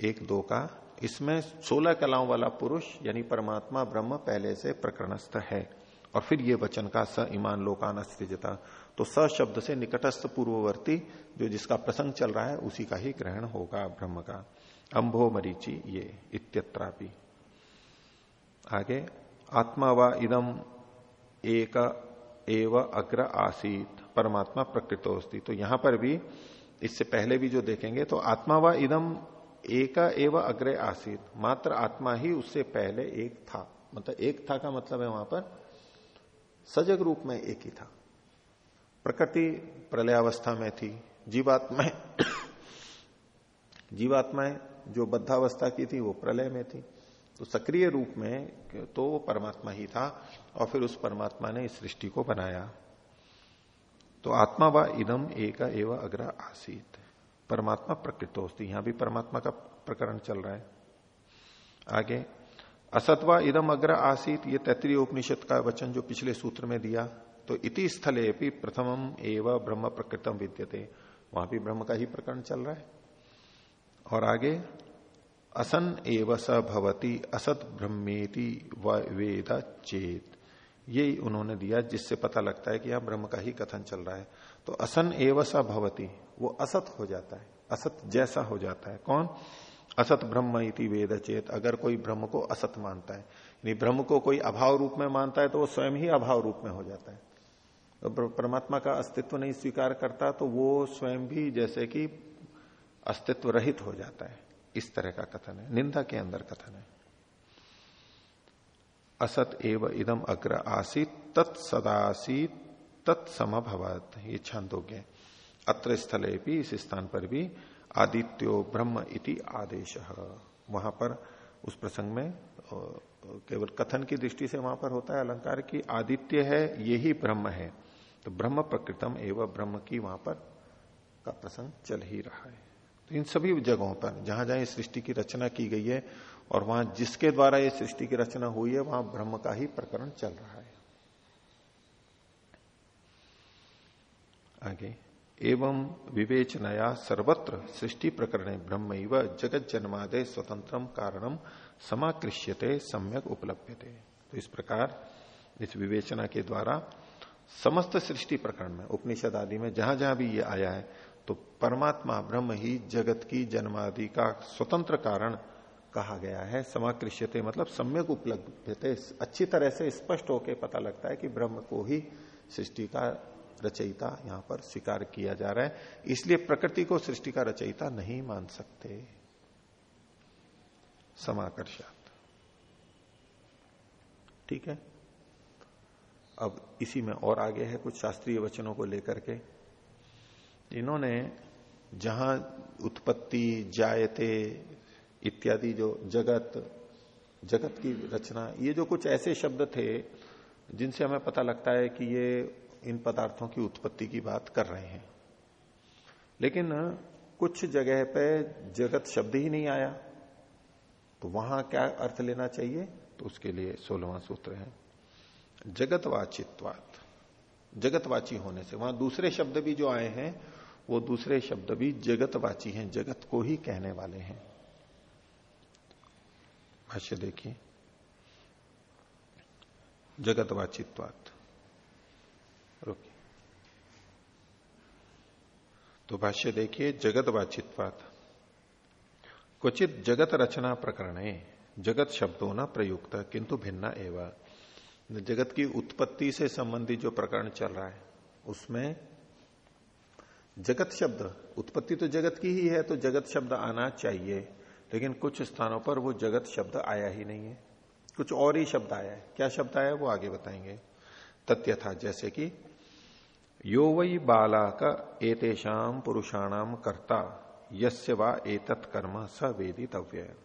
एक दो का, इसमें सोलह कलाओं वाला पुरुष, यानी परमात्मा, ब्रह्म पहले से प्रकरणस्थ है। और फिर ये वचन का स ईमान लोकान अस्त्रिजता तो स शब्द से निकटस्थ पूर्ववर्ती, जो जिसका प्रसंग चल रहा है, उसी का ही ग्रहण होगा ब्रह्म का। अंभो मरीची ये, इत्यत्रापि। आगे, आत्मा व इदम एक एव अग्र आसीत, परमात्मा प्रकृतोस्ती तो यहाँ पर भी, इससे पहले भी जो देखेंगे तो आत्मा व इदम एक एवं अग्रे आसित। मात्र आत्मा ही उससे पहले एक था। मतलब एक था का मतलब है वहाँ पर सजग रूप में एक ही था। प्रकृति प्रलयावस्था में थी, जीवात्माएँ जीवात्माएँ जो बद्धावस्था की थी, वो प्रलय में थी। तो सक्रिय रूप में तो वो परमात्मा ही था और फिर उस परमात्मा ने इस सृष्टि को बनाया। तो आत्मा व इदम एक एवं अग्र आसीत। परमात्मा प्रकृतोस्ती यहाँ भी परमात्मा का प्रकरण चल रहा है। आगे, असत्वा इदम अग्र आसित, ये तैतरीय उपनिषद का वचन जो पिछले सूत्र में दिया तो इति स्थले भी प्रथमम एवं ब्रह्म प्रकृतम विद्यते। वहाँ भी ब्रह्म का ही प्रकरण चल रहा है। और आगे, असन एव स भवती, असत ब्रह्मेति वेद चेत। ये उन्होंने दिया, जिससे पता लगता है कि यहाँ ब्रह्म का ही कथन चल रहा है। तो असन एव स भवती वो असत हो जाता है, असत जैसा हो जाता है। कौन? असत ब्रह्म इति वेद चेत। अगर कोई ब्रह्म को असत मानता है, यानी ब्रह्म को कोई अभाव रूप में मानता है तो वो स्वयं ही अभाव रूप में हो जाता है। तो परमात्मा का अस्तित्व नहीं स्वीकार करता तो वो स्वयं भी जैसे कि अस्तित्व रहित हो जाता है। इस तरह का कथन है। निंदा के अंदर कथन है। असत एव इदम अग्र आसित तत्सदासीत तत्समभवत ये छंदोग्य अत्र स्थले भी इस स्थान पर भी आदित्यो ब्रह्म इति आदेश। वहाँ पर, उस प्रसंग में केवल कथन की दृष्टि से वहाँ पर होता है अलंकार की आदित्य है यही ब्रह्म है। तो ब्रह्म प्रकृतम एवं ब्रह्म की वहाँ पर का प्रसंग चल ही रहा है। तो इन सभी जगहों पर, जहाँ जहाँ सृष्टि की रचना की गई है, और वहाँ जिसके द्वारा ये सृष्टि की रचना हुई है, वहाँ ब्रह्म का ही प्रकरण चल रहा है। आगे। एवं विवेचनया सर्वत्र सृष्टि प्रकरण ब्रह्म जगत जन्मादय स्वतंत्र कारणम समाकृष्यते, सम्यक उपलब्धते तो इस प्रकार, इस विवेचना के द्वारा समस्त सृष्टि प्रकरण में, उपनिषद आदि में जहाँ जहाँ भी ये आया है तो परमात्मा ब्रह्म ही जगत की जन्मादि का स्वतंत्र कारण कहा गया है। समाकृष्यते मतलब सम्यक उपलब्ध अच्छी तरह से स्पष्ट होकर पता लगता है कि ब्रह्म को ही सृष्टि का रचयिता यहाँ पर स्वीकार किया जा रहा है। इसलिए प्रकृति को सृष्टि का रचयिता नहीं मान सकते। समाकर्षात। ठीक है? अब इसी में और आगे है कुछ शास्त्रीय वचनों को लेकर के। इन्होंने जहाँ उत्पत्ति, जायते इत्यादि जो जगत जगत की रचना, ये जो कुछ ऐसे शब्द थे जिनसे हमें पता लगता है कि ये इन पदार्थों की उत्पत्ति की बात कर रहे हैं। लेकिन कुछ जगह पे जगत शब्द ही नहीं आया। तो वहाँ क्या अर्थ लेना चाहिए? तो उसके लिए सोलहवां सूत्र है। जगतवाचित्वात। जगतवाची होने से वहाँ दूसरे शब्द भी जो आए हैं, वो दूसरे शब्द भी जगतवाची हैं, जगत को ही कहने वाले हैं। भाष्य देखिए। जगतवाचित्वात। तो भाष्य देखिए जगतवाचित्वात क्वचित जगत रचना प्रकरण, जगत शब्दों न प्रयुक्त किंतु भिन्ना एवं। जगत की उत्पत्ति से संबंधित जो प्रकरण चल रहा है, उसमें जगत शब्द, उत्पत्ति तो जगत की ही है तो जगत शब्द आना चाहिए, लेकिन कुछ स्थानों पर वो जगत शब्द आया ही नहीं है। कुछ और ही शब्द आया है। क्या शब्द आया है, वो आगे बताएँगे। तथ्य था, जैसे कि यो वही बाला का एतेषाम पुरुषाणाम कर्ता, यस्य वा एतत् कर्म स वेदितव्य।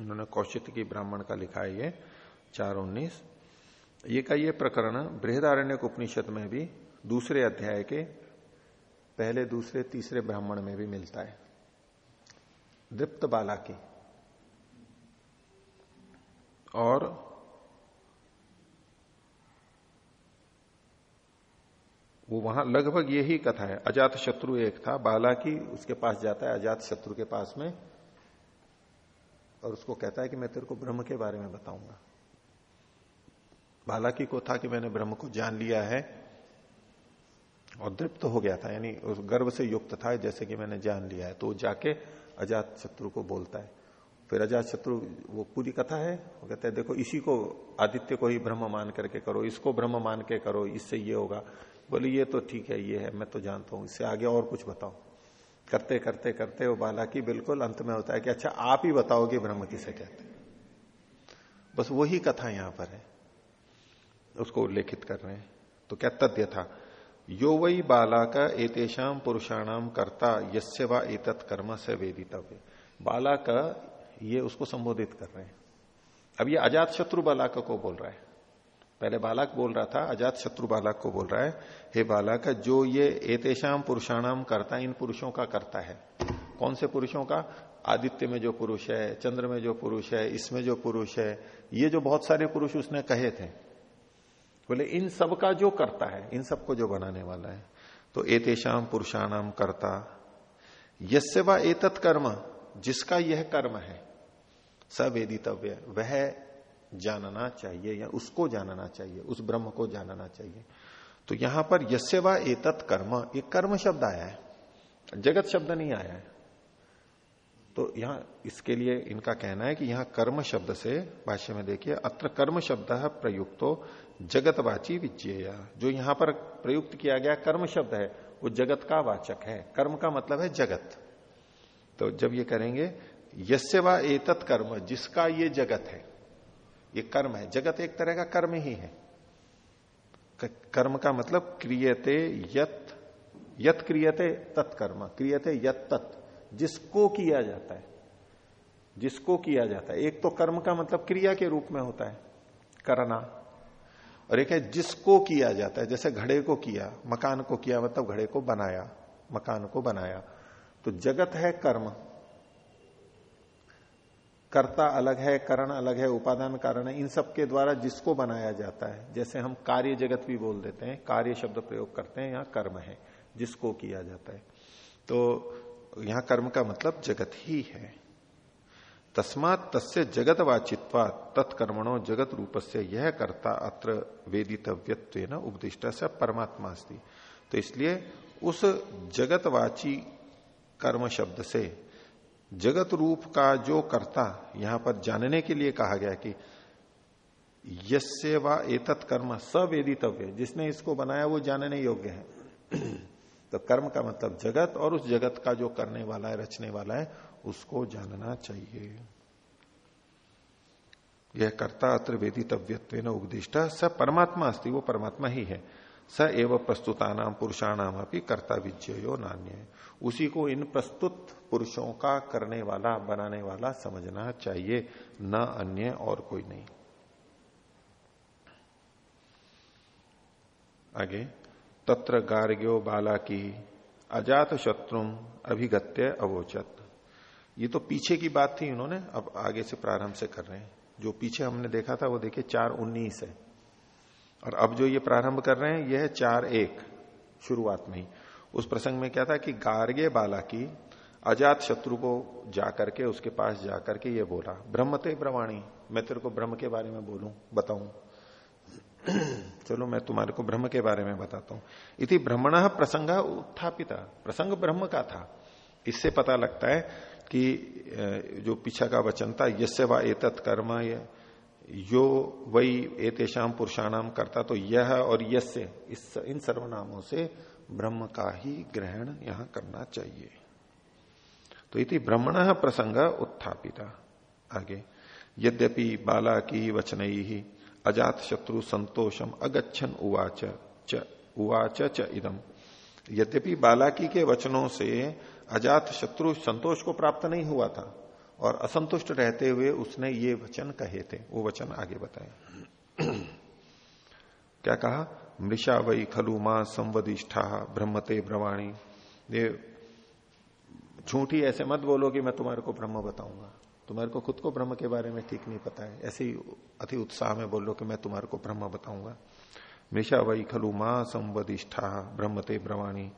इन्होंने कौशिक की ब्राह्मण का लिखा है ये, चार उन्नीस। ये का ये प्रकरण बृहदारण्य उपनिषद में भी दूसरे अध्याय के पहले, दूसरे, तीसरे ब्राह्मण में भी मिलता है। दृप्त बाला की और वो वहाँ लगभग यही कथा है। अजात शत्रु एक था बाला की उसके पास जाता है, अजात शत्रु के पास में, और उसको कहता है कि मैं तेरे को ब्रह्म के बारे में बताऊँगा। बाला की था कि मैंने ब्रह्म को जान लिया है, और दृप्त हो गया था, यानी उस गर्व से युक्त था, जैसे कि मैंने जान लिया है। तो जाके अजात शत्रु को बोलता है। फिर अजात शत्रु, वो पूरी कथा है, वो कहते हैं, देखो, इसी को आदित्य को ही ब्रह्म मान करके करो, इसको ब्रह्म मान के करो, इससे ये होगा। बोले, ये तो ठीक है, ये है, मैं तो जानता हूँ, इससे आगे और कुछ बताओ। करते करते करते वो बाला की बिल्कुल अंत में होता है कि अच्छा आप ही बताओगे ब्रह्म किसे कहते बस वही कथा यहाँ पर है। उसको उल्लेखित कर रहे हैं। तो क्या तथ्य था? यो वही बाला का एतेषाम पुरुषाणाम कर्ता यस्य वा एतत् कर्म से वेदितव्य। बाला का ये उसको संबोधित कर रहे हैं। अब ये अजात शत्रु बालक को बोल रहा है। पहले बालक बोल रहा था, अजात शत्रु बालक को बोल रहा है, हे बालक, जो ये एतेषाम पुरुषाणाम करता इन पुरुषों का करता है। कौन से पुरुषों का? आदित्य में जो पुरुष है, चंद्र में जो पुरुष है इसमें जो पुरुष है, ये जो बहुत सारे पुरुष उसने कहे थे। बोले, इन सब का जो करता है, इन सबको जो बनाने वाला है तो एतेषाम पुरुषाणाम करता, यस्य व एतत् कर्म, जिसका यह कर्म है सवेदितव्य वह जानना चाहिए या उसको जानना चाहिए, उस ब्रह्म को जानना चाहिए। तो यहाँ पर यस्य व एतत् कर्म, ये कर्म शब्द आया है, जगत शब्द नहीं आया है। तो यहाँ इसके लिए इनका कहना है कि यहाँ कर्म शब्द से, भाष्य में देखिए, अत्र कर्म शब्द है प्रयुक्तो जगतवाची विज्ञेय। जो यहाँ पर प्रयुक्त किया गया कर्म शब्द है, वो जगत का वाचक है। कर्म का मतलब है जगत। तो जब ये करेंगे यस्य व एतत् कर्म, जिसका ये जगत है ये कर्म है। जगत एक तरह का कर्म ही है। कर्म का मतलब क्रियते यत यत क्रियते तत्कर्म। क्रियते यत तत्। जिसको किया जाता है। जिसको किया जाता है। एक तो कर्म का मतलब क्रिया के रूप में होता है। करना। और एक है जिसको किया जाता है। जैसे घड़े को किया, मकान को किया मतलब घड़े को बनाया, मकान को बनाया। तो जगत है कर्म। कर्ता अलग है, करण अलग है, उपादान कारण है, इन सब के द्वारा जिसको बनाया जाता है, जैसे हम कार्य जगत भी बोल देते हैं, कार्य शब्द प्रयोग करते हैं, यहाँ कर्म है, जिसको किया जाता है। तो यहाँ कर्म का मतलब जगत ही है। तस्मात तस्य जगत वाचित्वा तत्कर्मणों जगत रूप से यह कर्ता अत्र वेदितव्यत्व उपदिष्ट, से परमात्मा तो इसलिए उस जगतवाची कर्म शब्द से जगत रूप का जो कर्ता, यहाँ पर जानने के लिए कहा गया कि यस्य व एतत् कर्म सवेदितव्य। जिसने इसको बनाया, वो जानने योग्य है। तो कर्म का मतलब जगत, और उस जगत का जो करने वाला है, रचने वाला है, उसको जानना चाहिए। यह कर्ता अत्र वेदितव्यत्व न उपदिष्ट स परमात्मा अस्ति, वो परमात्मा ही है। स एव प्रस्तुतानाम पुरुषाणाम अपनी कर्ता विजयो नान्य। उसी को इन प्रस्तुत पुरुषों का करने वाला, बनाने वाला समझना चाहिए, न अन्य और कोई नहीं। आगे, तत्र गार्ग्यो बाला की अजात शत्रु अभिगत्य अवोचत। ये तो पीछे की बात थी उन्होंने अब आगे से प्रारंभ से कर रहे हैं। जो पीछे हमने देखा था, वो देखिए चार उन्नीस है। और अब जो ये प्रारंभ कर रहे हैं, यह चार एक, शुरुआत में ही। उस प्रसंग में क्या था कि गार्गे बाला की अजात शत्रु को जाकर के, उसके पास जाकर के ये बोला ब्रह्मते ब्रवाणी मैं तेरे को ब्रह्म के बारे में बोलूँ, बताऊँ? चलो, मैं तुम्हारे को ब्रह्म के बारे में बताता हूँ। इति ब्रह्मण प्रसंग उत्थापिता। प्रसंग ब्रह्म का था। इससे पता लगता है कि जो पीछा का वचन था यसे व एतत् कर्म यो वही एतेषाम पुरुषाणाम करता तो यह और यस्य, इस, इन सर्वनामों से ब्रह्म का ही ग्रहण यहाँ करना चाहिए। तो इति ब्रह्मण प्रसंग उत्थापिता। आगे, यद्यपि बाला की वचन ही अजात शत्रु संतोषम अगच्छन उवाच च उवाच च इदम। यद्यपि बालाकी के वचनों से अजात शत्रु संतोष को प्राप्त नहीं हुआ था और असंतुष्ट रहते हुए उसने ये वचन कहे थे। वो वचन आगे बताए। क्या कहा? मृषा वही खलु माँ संवदिष्ठा, ब्रह्मते ब्रवाणी। ये झूठी ऐसे मत बोलो कि मैं तुम्हारे को ब्रह्म बताऊँगा। तुम्हारे को खुद को ब्रह्म के बारे में ठीक नहीं पता है। ऐसे ही अति उत्साह में बोलो कि मैं तुम्हारे को ब्रह्म बताऊँगा। मृषा वही खलु माँ संवदिष्ठा, ब्रह्मते ब्रवाणी।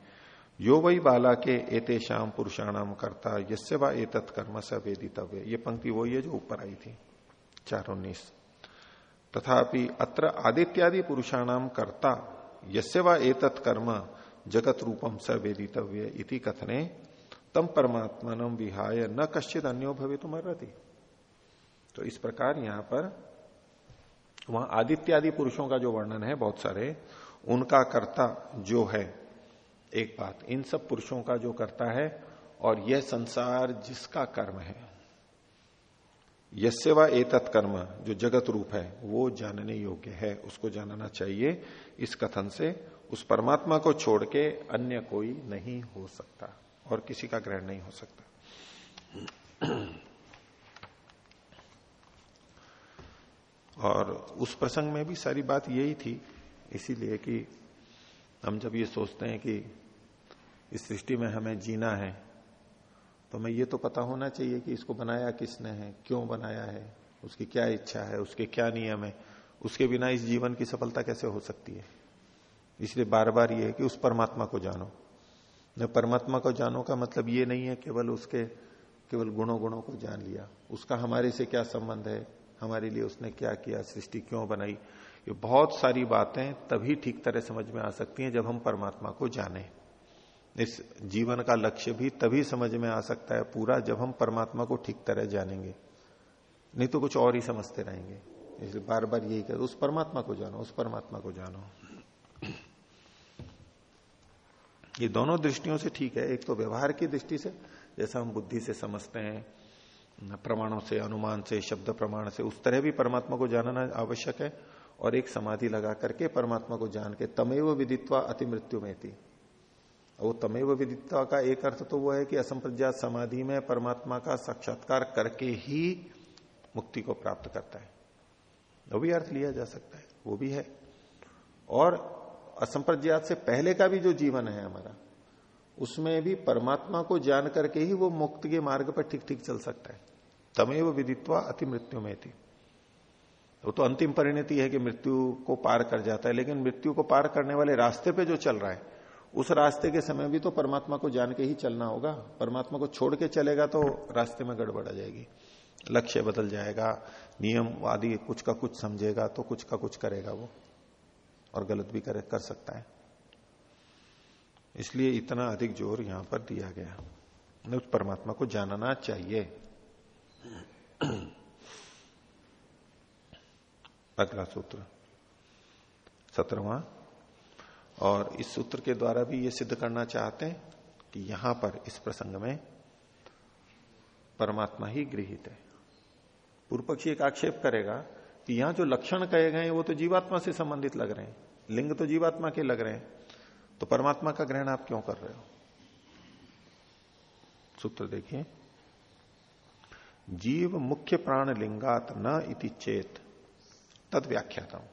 यो वही बाला के एते श्याम पुरुषाणाम करता यसे वा एतत् कर्म स वेदितव्य। ये पंक्ति वही है जो ऊपर आई थी, चार उन्नीस। तथापि अत्र आदित्यादि पुरुषाणाम करता यसे वा एतत् कर्म जगत रूपम स वेदितव्य कथने तम परमात्मान विहाय न कश्चित अन्यो भवे तुम तो इस प्रकार यहाँ पर वहाँ आदित्यादि पुरुषों का जो वर्णन है, बहुत सारे, उनका कर्ता जो है एक बात, इन सब पुरुषों का जो करता है और यह संसार जिसका कर्म है यस्य व एतत् कर्म, जो जगत रूप है, वो जानने योग्य है, उसको जानना चाहिए, इस कथन से उस परमात्मा को छोड़ के अन्य कोई नहीं हो सकता और किसी का ग्रहण नहीं हो सकता। और उस प्रसंग में भी सारी बात यही थी, इसीलिए कि हम जब ये सोचते हैं कि इस सृष्टि में हमें जीना है। तो हमें ये तो पता होना चाहिए कि इसको बनाया किसने है, क्यों बनाया है, उसकी क्या इच्छा है, उसके क्या नियम है, उसके बिना इस जीवन की सफलता कैसे हो सकती है? इसलिए बार बार ये है कि उस परमात्मा को जानो। न परमात्मा को जानो का मतलब ये नहीं है केवल उसके, केवल गुणों गुणों को जान लिया। उसका हमारे से क्या संबंध है? हमारे लिए उसने क्या किया? सृष्टि क्यों बनाई? ये बहुत सारी बातें तभी ठीक तरह समझ में आ सकती हैं जब हम परमात्मा को जाने। इस जीवन का लक्ष्य भी तभी समझ में आ सकता है पूरा जब हम परमात्मा को ठीक तरह जानेंगे। नहीं तो कुछ और ही समझते रहेंगे। इसलिए बार बार यही कर उस परमात्मा को जानो, उस परमात्मा को जानो। ये दोनों दृष्टियों से ठीक है। एक तो व्यवहार की दृष्टि से, जैसा हम बुद्धि से समझते हैं, प्रमाणों से, अनुमान से, शब्द प्रमाण से, उस तरह भी परमात्मा को जानना आवश्यक है। और एक समाधि लगा करके परमात्मा को जान के तमेव विदित्वा अति मृत्यु में थी वो तमेव विदित्वा का एक अर्थ तो वो है कि असंप्रज्ञात समाधि में परमात्मा का साक्षात्कार करके ही मुक्ति को प्राप्त करता है। वो भी अर्थ लिया जा सकता है, वो भी है। और असंप्रज्ञात से पहले का भी जो जीवन है हमारा, उसमें भी परमात्मा को जान करके ही वो मुक्त के मार्ग पर ठीक ठीक चल सकता है। तमेव विदित्वा अति मृत्यु में थी। वो तो अंतिम परिणति है कि मृत्यु को पार कर जाता है, लेकिन मृत्यु को पार करने वाले रास्ते पे जो चल रहा है उस रास्ते के समय भी तो परमात्मा को जान के ही चलना होगा। परमात्मा को छोड़ के चलेगा तो रास्ते में गड़बड़ आ जाएगी। लक्ष्य बदल जाएगा नियम आदि कुछ का कुछ समझेगा तो कुछ का कुछ करेगा वो और गलत भी कर, कर सकता है। इसलिए इतना अधिक ज़ोर यहाँ पर दिया गया। उस परमात्मा को जानना चाहिए। अगला सूत्र सत्रवा। और इस सूत्र के द्वारा भी ये सिद्ध करना चाहते हैं कि यहाँ पर इस प्रसंग में परमात्मा ही गृहित है। पूर्व पक्षी एक आक्षेप करेगा कि यहाँ जो लक्षण कहे गए वो तो जीवात्मा से संबंधित लग रहे हैं। लिंग तो जीवात्मा के लग रहे हैं। तो परमात्मा का ग्रहण आप क्यों कर रहे हो? सूत्र देखिए। जीव मुख्य प्राण लिंगात न इति चेत। तद व्याख्याता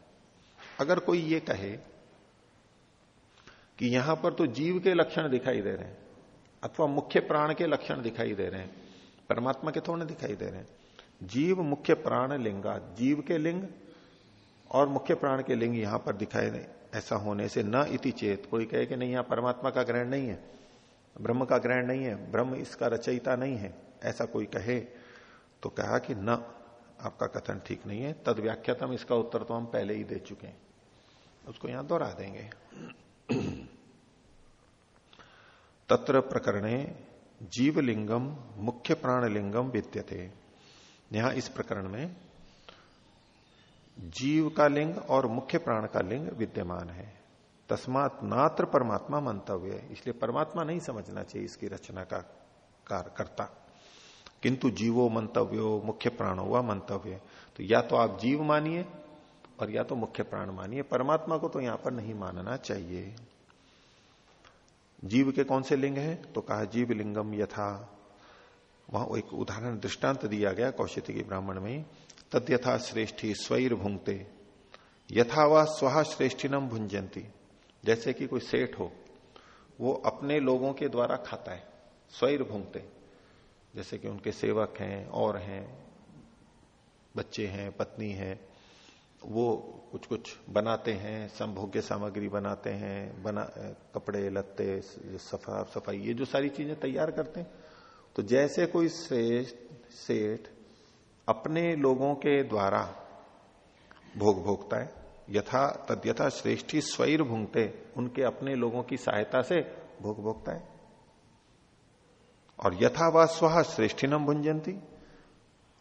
अगर कोई ये कहे कि यहाँ पर तो जीव के लक्षण दिखाई दे रहे हैं, अथवा मुख्य प्राण के लक्षण दिखाई दे रहे हैं, परमात्मा के थोड़े दिखाई दे रहे हैं। जीव मुख्य प्राण लिंगा, जीव के लिंग और मुख्य प्राण के लिंग यहाँ पर दिखाई दे, ऐसा होने से न इति चेत। कोई कहे कि नहीं, यहाँ परमात्मा का ग्रहण नहीं है, ब्रह्म का ग्रहण नहीं है, ब्रह्म इसका रचयिता नहीं है, ऐसा कोई कहे तो कहा कि न, आपका कथन ठीक नहीं है तद व्याख्यातम इसका उत्तर तो हम पहले ही दे चुके हैं। उसको यहाँ दोहरा देंगे। तत्र प्रकरणे जीवलिंगम, मुख्य प्राणलिंगम विद्यते। यहाँ इस प्रकरण में जीव का लिंग और मुख्य प्राण का लिंग विद्यमान है। तस्मात नात्र परमात्मा मंतव्य। है इसलिए परमात्मा नहीं समझना चाहिए इसकी रचना का कार करता। किंतु जीवो मंतव्यो, मुख्य प्राणो व मंतव्य। तो या तो आप जीव मानिए और या तो मुख्य प्राण मानिए। परमात्मा को तो यहाँ पर नहीं मानना चाहिए। जीव के कौन से लिंग है? तो कहा जीव लिंगम यथा। वहाँ एक उदाहरण दृष्टांत दिया गया कौशिकी ब्राह्मण में तद्यथा श्रेष्ठी स्वैर भूंगते यथा वह स्व श्रेष्ठिनम भुंजंती जैसे कि कोई सेठ हो, वो अपने लोगों के द्वारा खाता है स्वैर भूंगते जैसे कि उनके सेवक हैं, और हैं, बच्चे हैं, पत्नी है, वो कुछ कुछ बनाते हैं, संभोग्य सामग्री बनाते हैं, बना कपड़े, लत्ते सफ़ा, सफ़ाई, ये जो सारी चीज़ें तैयार करते हैं। तो जैसे कोई श्रेष्ठ सेठ अपने लोगों के द्वारा भोग भोगता है, यथा तद्यथा श्रेष्ठी स्वैर भूंगते, उनके अपने लोगों की सहायता से भोग भोगता है। और यथा व स्व श्रेष्ठिनम भुंजंती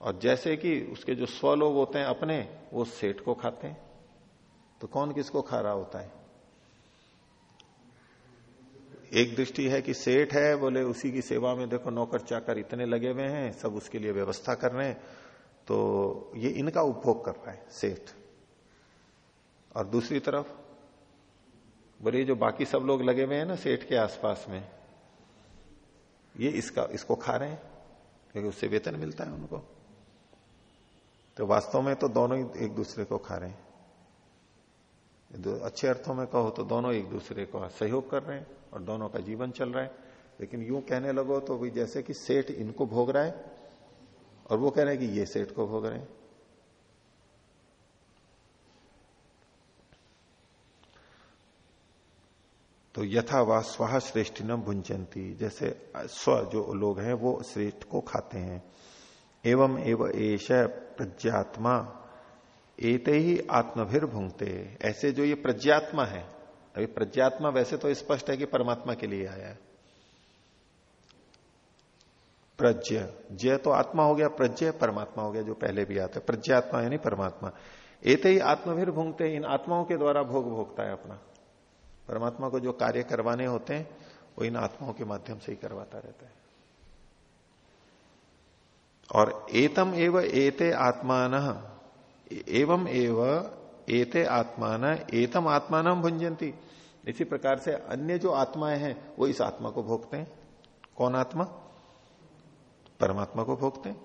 और जैसे कि उसके जो स्व लोग होते हैं अपने, वो सेठ को खाते हैं। तो कौन किसको खा रहा होता है? एक दृष्टि है कि सेठ है, बोले उसी की सेवा में देखो नौकर चाकर इतने लगे हुए हैं, सब उसके लिए व्यवस्था कर रहे हैं। तो ये इनका उपभोग कर रहा है, सेठ। और दूसरी तरफ़, बोले जो बाकी सब लोग लगे हुए हैं ना सेठ के आसपास में, ये इसका, इसको खा रहे हैं? क्योंकि उससे वेतन मिलता है उनको। तो वास्तव में तो दोनों ही एक दूसरे को खा रहे हैं। अच्छे अर्थों में कहो तो दोनों एक दूसरे को सहयोग कर रहे हैं और दोनों का जीवन चल रहा है। लेकिन यूँ कहने लगो तो भी जैसे कि सेठ इनको भोग रहा है और वो कह रहे हैं कि ये सेठ को भोग रहे हैं। तो यथा व स्व श्रेष्ठी न भुंजंती जैसे स्व जो लोग हैं वो श्रेष्ठ को खाते हैं। एवं एवं एश प्रज्ञात्मा एते ही आत्मभिर भूंगते ऐसे जो ये प्रज्ञात्मा है, अभी प्रज्ञात्मा वैसे तो स्पष्ट है कि परमात्मा के लिए आया है। प्रज्ञ जय तो आत्मा हो गया प्रज्ञ परमात्मा हो गया, जो पहले भी आता है। प्रज्ञात्मा यानी परमात्मा। एते ही आत्मभिर भूंगते इन आत्माओं के द्वारा भोग भोगता है अपना। परमात्मा को जो कार्य करवाने होते हैं, वो इन आत्माओं के माध्यम से ही करवाता रहता है। और एतम एव एते आत्मान एवं एव एते आत्मान, एतम आत्मान भुंजंती इसी प्रकार से अन्य जो आत्माएँ हैं, वो इस आत्मा को भोगते हैं। कौन आत्मा? परमात्मा को भोगते हैं।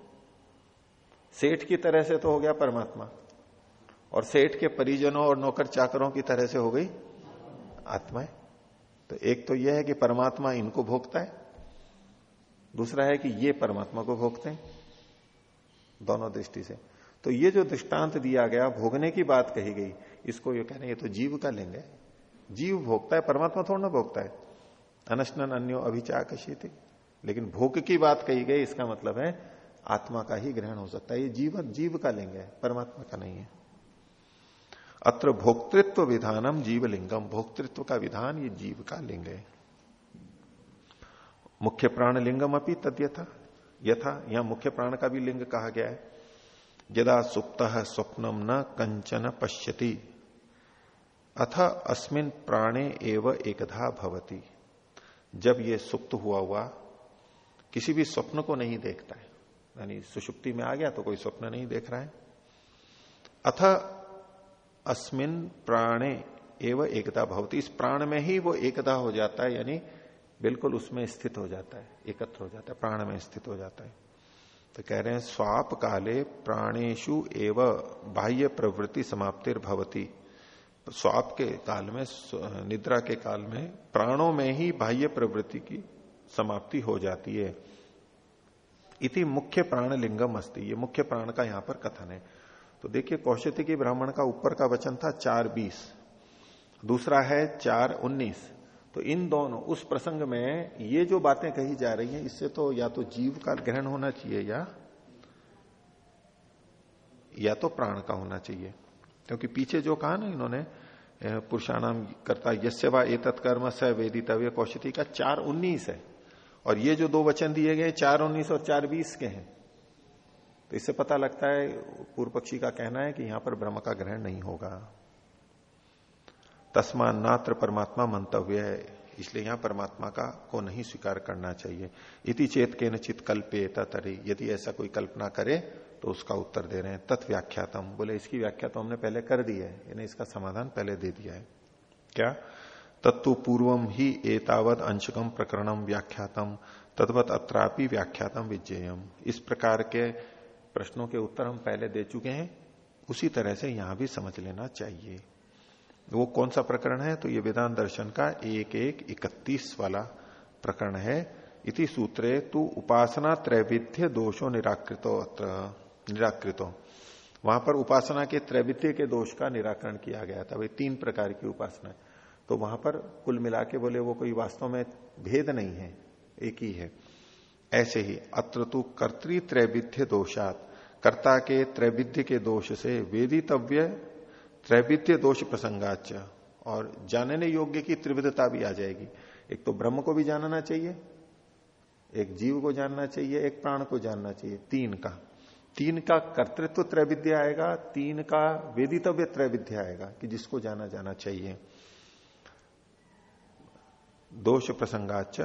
सेठ की तरह से तो हो गया परमात्मा। और सेठ के परिजनों और नौकर चाकरों की तरह से हो गई आत्माएँ। तो एक तो यह है कि परमात्मा इनको भोगता है। दूसरा है कि ये परमात्मा को भोगते हैं। दोनों दृष्टि से। तो ये जो दृष्टांत दिया गया, भोगने की बात कही गई, इसको ये कहने, ये तो जीव का लिंग है। जीव भोगता है, परमात्मा थोड़ा ना भोगता है। अनशनन अन्यो अभिचाकशीति। लेकिन भोग की बात कही गई, इसका मतलब है आत्मा का ही ग्रहण हो सकता है। ये जीवन जीव का लिंग है, परमात्मा का नहीं है। अत्र भोक्तृत्व विधानम जीवलिंगम। भोक्तृत्व का विधान ये जीव का लिंग है। मुख्य प्राण लिंगम अपनी तद्यथा। यथा, यहाँ मुख्य प्राण का भी लिंग कहा गया है। यदा सुप्त स्वप्नम न कंचन पश्यति, अथ अस्मिन प्राणे एव एकधा भवती। जब ये सुप्त हुआ हुआ, किसी भी स्वप्न को नहीं देखता है। यानी सुषुप्ति में आ गया तो कोई स्वप्न नहीं देख रहा है। अथ अस्मिन प्राणे एव एकता भवती। इस प्राण में ही वो एकता हो जाता है, यानी बिल्कुल उसमें स्थित हो जाता है, एकत्र हो जाता है, प्राण में स्थित हो जाता है। तो कह रहे हैं, स्वाप काले प्राणेशु एवं बाह्य प्रवृत्ति समाप्तिर भवती। स्वाप के काल में, निद्रा के काल में प्राणों में ही बाह्य प्रवृत्ति की समाप्ति हो जाती है। इति मुख्य प्राण लिंगम अस्ति। ये मुख्य प्राण का यहाँ पर कथन है। तो देखिए, कौशिक ब्राह्मण का ऊपर का वचन था चार बीस। दूसरा है चार उन्नीस। तो इन दोनों, उस प्रसंग में ये जो बातें कही जा रही हैं, इससे तो या तो जीव का ग्रहण होना चाहिए या या तो प्राण का होना चाहिए। क्योंकि पीछे जो कहा ना इन्होंने पुरुषाणाम करता यस्य वा कर्म स वेदितव्य कौशिकी का चार उन्नीस है। और ये जो दो वचन दिए गए, चार उन्नीस और चार बीस के हैं। तो इससे पता लगता है, पूर्व पक्षी का कहना है कि यहाँ पर ब्रह्म का ग्रहण नहीं होगा। तस्मा नात्र परमात्मा मंतव्य है, इसलिए यहाँ परमात्मा का को नहीं स्वीकार करना चाहिए। इति चेत के नचित कल्पे तरी यदि ऐसा कोई कल्पना करे तो उसका उत्तर दे रहे हैं, तत् व्याख्यातम। बोले, इसकी व्याख्या तो हमने पहले कर दी है, यानी इसका समाधान पहले दे दिया है। क्या? तत्व पूर्वम ही एतावत अंशकम प्रकरणम व्याख्यातम, तद्वत अत्रापि व्याख्यातम विजयम इस प्रकार के प्रश्नों के उत्तर हम पहले दे चुके हैं, उसी तरह से यहाँ भी समझ लेना चाहिए। वो कौन सा प्रकरण है? तो ये वेदांत दर्शन का एक एक इकतीस वाला प्रकरण है। इति सूत्रे तू उपासना त्रैविध्य दोषो निराकृतो निराकृतो। वहाँ पर उपासना के त्रैविध्य के दोष का निराकरण किया गया था। भाई, तीन प्रकार की उपासना है। तो वहाँ पर कुल मिला के बोले, वो कोई वास्तव में भेद नहीं है, एक ही है। ऐसे ही, अत्र तो कर्तृत्रैविध्य दोषात। कर्ता के त्रैविध्य के दोष से वेदितव्य त्रैविध्य दोष प्रसंगाच और जानने योग्य की त्रिविधता भी आ जाएगी। एक तो ब्रह्म को भी जानना चाहिए, एक जीव को जानना चाहिए, एक प्राण को जानना चाहिए, तीन का। तीन का कर्तृत्व त्रैविध्य आएगा, तीन का वेदितव्य त्रैविध्य आएगा, कि जिसको जाना जाना चाहिए। दोष प्रसंगाच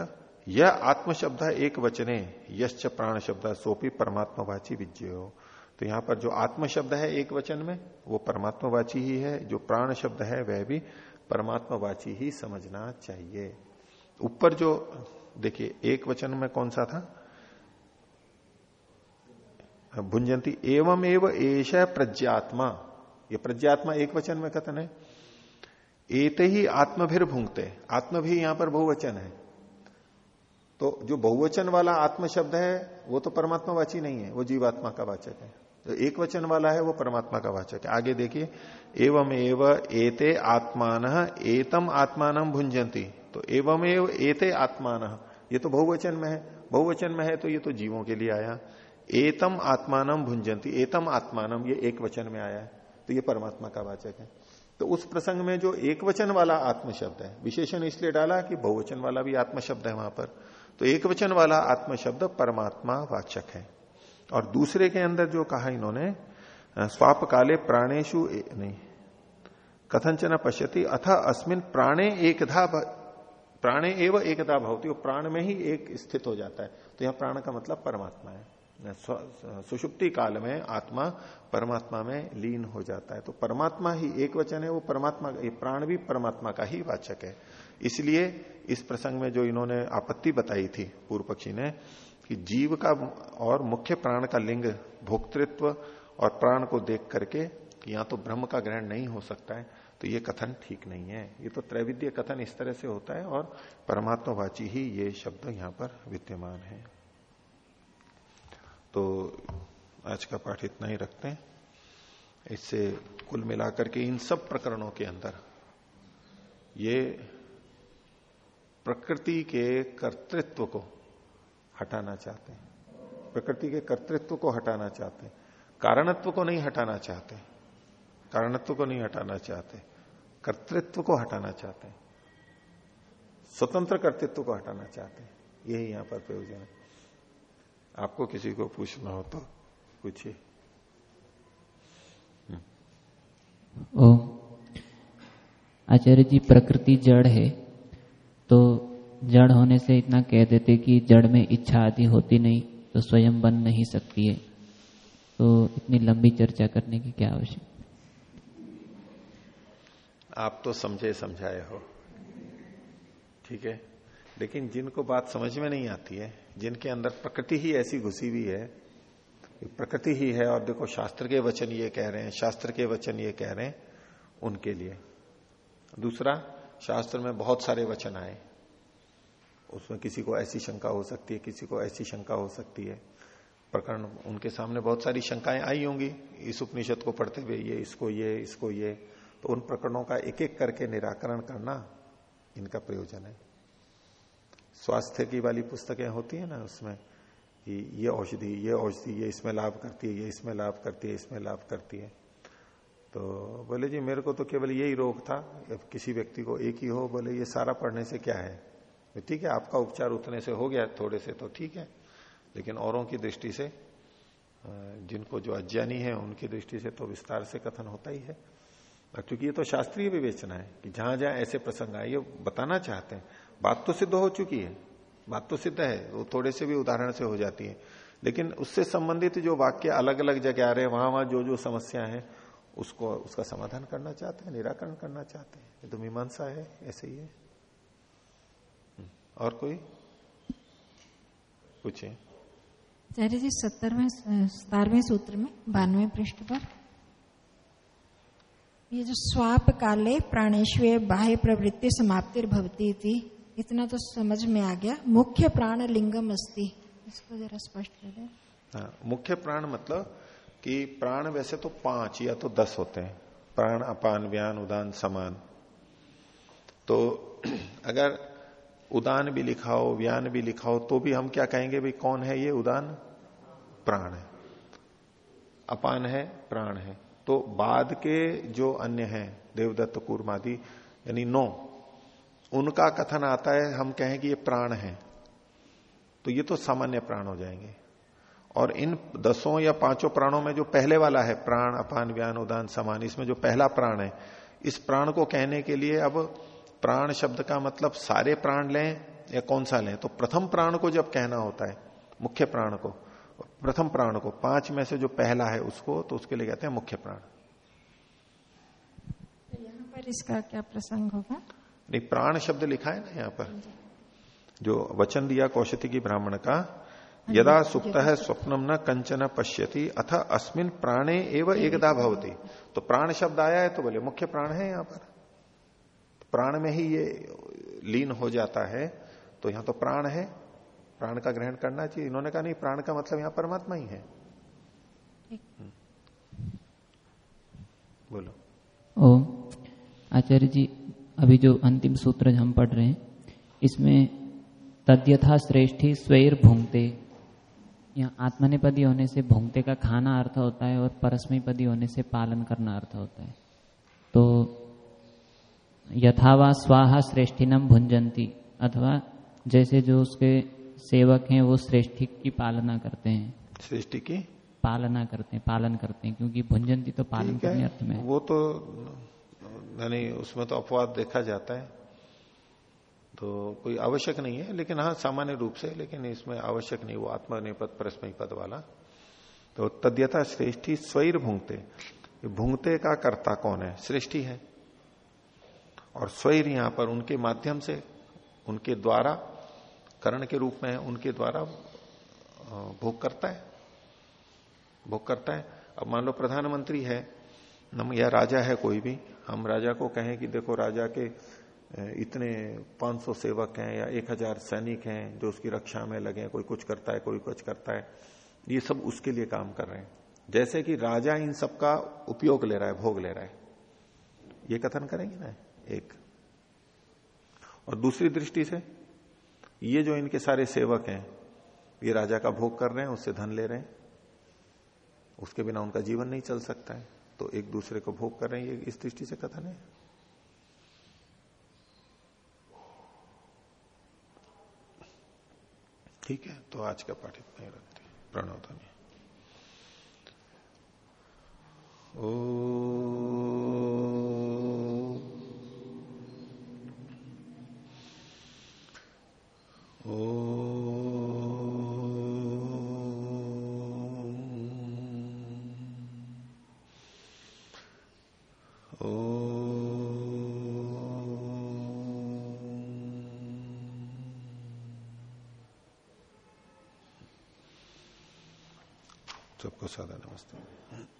यह आत्म शब्द एक वचने, यश्च प्राण शब्द सोपी परमात्मावाची विजय हो तो यहाँ पर जो आत्म शब्द है एक वचन में, वो परमात्मावाची ही है, जो प्राण शब्द है वह भी परमात्मावाची ही समझना चाहिए। ऊपर जो, देखिए, एक वचन में कौन सा था? भुंजंती, एवं एवं एश प्रज्ञात्मा। ये प्रज्ञात्मा एक वचन में कथन है। एते ही आत्मभिर भूंगते। आत्म भी यहाँ पर बहुवचन है। तो जो बहुवचन वाला आत्म शब्द है, वो तो परमात्मा वाची नहीं है, वो जीवात्मा का वाचक है। तो एक वचन वाला है, वो परमात्मा का वाचक है। आगे देखिए एवं एव एते आत्मान, एतम आत्मान भुंजंती तो एवं एव एते आत्मान, ये तो बहुवचन में है। बहुवचन में है तो ये तो जीवों के लिए आया। एतम आत्मानम भुंजंती एतम आत्मानम ये एक वचन में आया है तो ये परमात्मा का वाचक है। तो उस प्रसंग में जो एक वचन वाला आत्म शब्द है, विशेषण इसलिए डाला कि बहुवचन वाला भी आत्म शब्द है वहाँ पर। तो एक वचन वाला आत्म शब्द परमात्मा वाचक है। और दूसरे के अंदर जो कहा इन्होंने स्वाप काले प्राणेशु नहीं कथनचन पश्यति, अथ अस्मिन प्राणे एकधा प्राणे एवं एकता भवती, वो प्राण में ही एक स्थित हो जाता है। तो यह प्राण का मतलब परमात्मा है। सुषुप्ति काल में आत्मा परमात्मा में लीन हो जाता है। तो परमात्मा ही एक वचन है, वो परमात्मा, ये प्राण भी परमात्मा का ही वाचक है। इसलिए इस प्रसंग में जो इन्होंने आपत्ति बताई थी पूर्व पक्षी ने कि जीव का और मुख्य प्राण का लिंग, भोक्तृत्व और प्राण को देख करके कि यहाँ तो ब्रह्म का ग्रहण नहीं हो सकता है तो ये कथन ठीक नहीं है। ये तो त्रैविद्य कथन इस तरह से होता है और परमात्मावाची ही ये शब्द यहाँ पर विद्यमान है। तो आज का पाठ इतना ही रखते हैं। इससे कुल मिलाकर के इन सब प्रकरणों के अंदर ये प्रकृति के कर्तृत्व को हटाना चाहते हैं। प्रकृति के कर्तृत्व को हटाना चाहते हैं। कारणत्व को नहीं हटाना चाहते कारणत्व को नहीं हटाना चाहते कर्तृत्व को हटाना चाहते हैं। स्वतंत्र कर्तृत्व को हटाना चाहते हैं। यही यहाँ पर प्रयोजन है। आपको किसी को पूछना हो तो पूछिए। आचार्य जी, प्रकृति जड़ है तो जड़ होने से इतना कह देते कि जड़ में इच्छा आदि होती नहीं तो स्वयं बन नहीं सकती है। तो इतनी लंबी चर्चा करने की क्या आवश्यकता? आप तो समझे समझाए हो। ठीक है? लेकिन जिनको बात समझ में नहीं आती है, जिनके अंदर प्रकृति ही ऐसी घुसी हुई है प्रकृति ही है, और देखो शास्त्र के वचन ये कह रहे हैं, शास्त्र के वचन ये कह रहे हैं, उनके लिए। दूसरा, शास्त्र में बहुत सारे वचन आए। उसमें किसी को ऐसी शंका हो सकती है, किसी को ऐसी शंका हो सकती है। प्रकरण उनके सामने बहुत सारी शंकाएँ आई होंगी इस उपनिषद को पढ़ते हुए, ये, इसको ये इसको ये। तो उन प्रकरणों का एक एक करके निराकरण करना इनका प्रयोजन है। स्वास्थ्य की वाली पुस्तकें होती है ना उसमें कि ये औषधि ये औषधि, ये इसमें लाभ करती है, ये इसमें लाभ करती है, इसमें लाभ करती है। तो बोले जी, मेरे को तो केवल यही रोग था किसी व्यक्ति को एक ही हो, बोले, ये सारा पढ़ने से क्या है? ठीक है, आपका उपचार उतने से हो गया, थोड़े से तो ठीक है। लेकिन औरों की दृष्टि से जिनको जो अज्ञानी है, उनकी दृष्टि से तो विस्तार से कथन होता ही है। क्योंकि ये तो शास्त्रीय विवेचना है कि जहाँ जहाँ ऐसे प्रसंग आए, ये बताना चाहते हैं। बात तो सिद्ध हो चुकी है। बात तो सिद्ध है। वो थोड़े से भी उदाहरण से हो जाती है। लेकिन उससे संबंधित जो वाक्य अलग अलग जगह आ रहे हैं वहाँ वहाँ जो जो समस्या है, उसको, उसका समाधान करना चाहते हैं, निराकरण करना चाहते हैं। ये तो मीमांसा है, ऐसे ही है। और कोई? पूछे आचार्य जी सत्तरवें सतारवें सूत्र में बानवे पृष्ठ पर। ये जो स्वाप काले प्राणेश्वर बाह्य प्रवृत्ति समाप्ति भवती थी इतना तो समझ में आ गया। मुख्य प्राण लिंगम अस्ति। इसको जरा स्पष्ट कर दे। हाँ, मुख्य प्राण मतलब कि प्राण वैसे तो पाँच या तो दस होते हैं। प्राण अपान व्यान उदान समान। तो अगर उदान भी लिखाओ, व्यान भी लिखाओ तो भी हम क्या कहेंगे भाई, कौन है ये उदान? प्राण है। अपान है, प्राण है। तो बाद के जो अन्य हैं, देवदत्त, कूर्मादि, यानी नौ, उनका कथन आता है, हम कहें कि ये प्राण है। तो ये तो सामान्य प्राण हो जाएँगे। और इन दसों या पाँचों प्राणों में जो पहले वाला है, प्राण, अपान, व्यान, उदान, समान, इसमें जो पहला प्राण है, इस प्राण को कहने के लिए अब प्राण शब्द का मतलब सारे प्राण लें या कौन सा लें? तो प्रथम प्राण को जब कहना होता है मुख्य प्राण को प्रथम प्राण को पाँच में से जो पहला है उसको तो उसके लिए कहते हैं मुख्य प्राण। तो यहाँ पर इसका क्या प्रसंग होगा? नहीं प्राण शब्द लिखा है ना यहाँ पर? जो। वचन दिया कौशति की ब्राह्मण का यदा सुप्त है स्वप्नम न कंचन पश्यति अथ अस्मिन प्राणे एवं एकदा भवती। तो प्राण शब्द आया है तो बोले मुख्य प्राण है यहाँ पर। प्राण में ही ये लीन हो जाता है तो यहाँ तो प्राण है। प्राण का ग्रहण करना चाहिए। इन्होंने कहा नहीं प्राण का मतलब यहाँ परमात्मा ही है। बोलो। ओ आचार्य जी अभी जो अंतिम सूत्र हम पढ़ रहे हैं इसमें तद्यथा श्रेष्ठी स्वैर भूंगते। यहाँ आत्मनिपदी होने से भूंगते का खाना अर्थ होता है और परस्मयपदी होने से पालन करना अर्थ होता है। तो यथावा स्वाहा श्रेष्ठिनम भुंजंती अथवा जैसे जो उसके सेवक हैं वो श्रेष्ठी की पालना करते हैं। श्रेष्ठी की? पालना करते हैं पालन करते हैं क्योंकि भुंजंती तो पालन करने अर्थ में वो तो यानी उसमें तो अपवाद देखा जाता है। तो कोई आवश्यक नहीं है लेकिन हाँ सामान्य रूप से लेकिन इसमें आवश्यक नहीं वो आत्मनिपद परस्मय पद वाला। तो तद्यथा श्रेष्ठी स्वैर भूंगते। भूंगते का कर्ता कौन है? श्रेष्ठी है। और स्वैर यहाँ पर उनके माध्यम से, उनके द्वारा, करण के रूप में उनके द्वारा भोग करता है। भोग करता है। अब मान लो प्रधानमंत्री है या राजा है कोई भी, हम राजा को कहें कि देखो राजा के इतने 500 सेवक हैं या 1000 सैनिक हैं जो उसकी रक्षा में लगे कोई कुछ करता है, कोई कुछ करता है, ये सब उसके लिए काम कर रहे हैं। जैसे कि राजा इन सब का उपयोग ले रहा है, भोग ले रहा है। ये कथन करेंगे ना? एक। और दूसरी दृष्टि से ये जो इनके सारे सेवक हैं ये राजा का भोग कर रहे हैं उससे धन ले रहे हैं। उसके बिना उनका जीवन नहीं चल सकता है। तो एक दूसरे को भोग कर रहे हैं ये इस दृष्टि से कथन है। ठीक है तो आज का पाठ इतना ही रखते ध्वनि ओ, ओ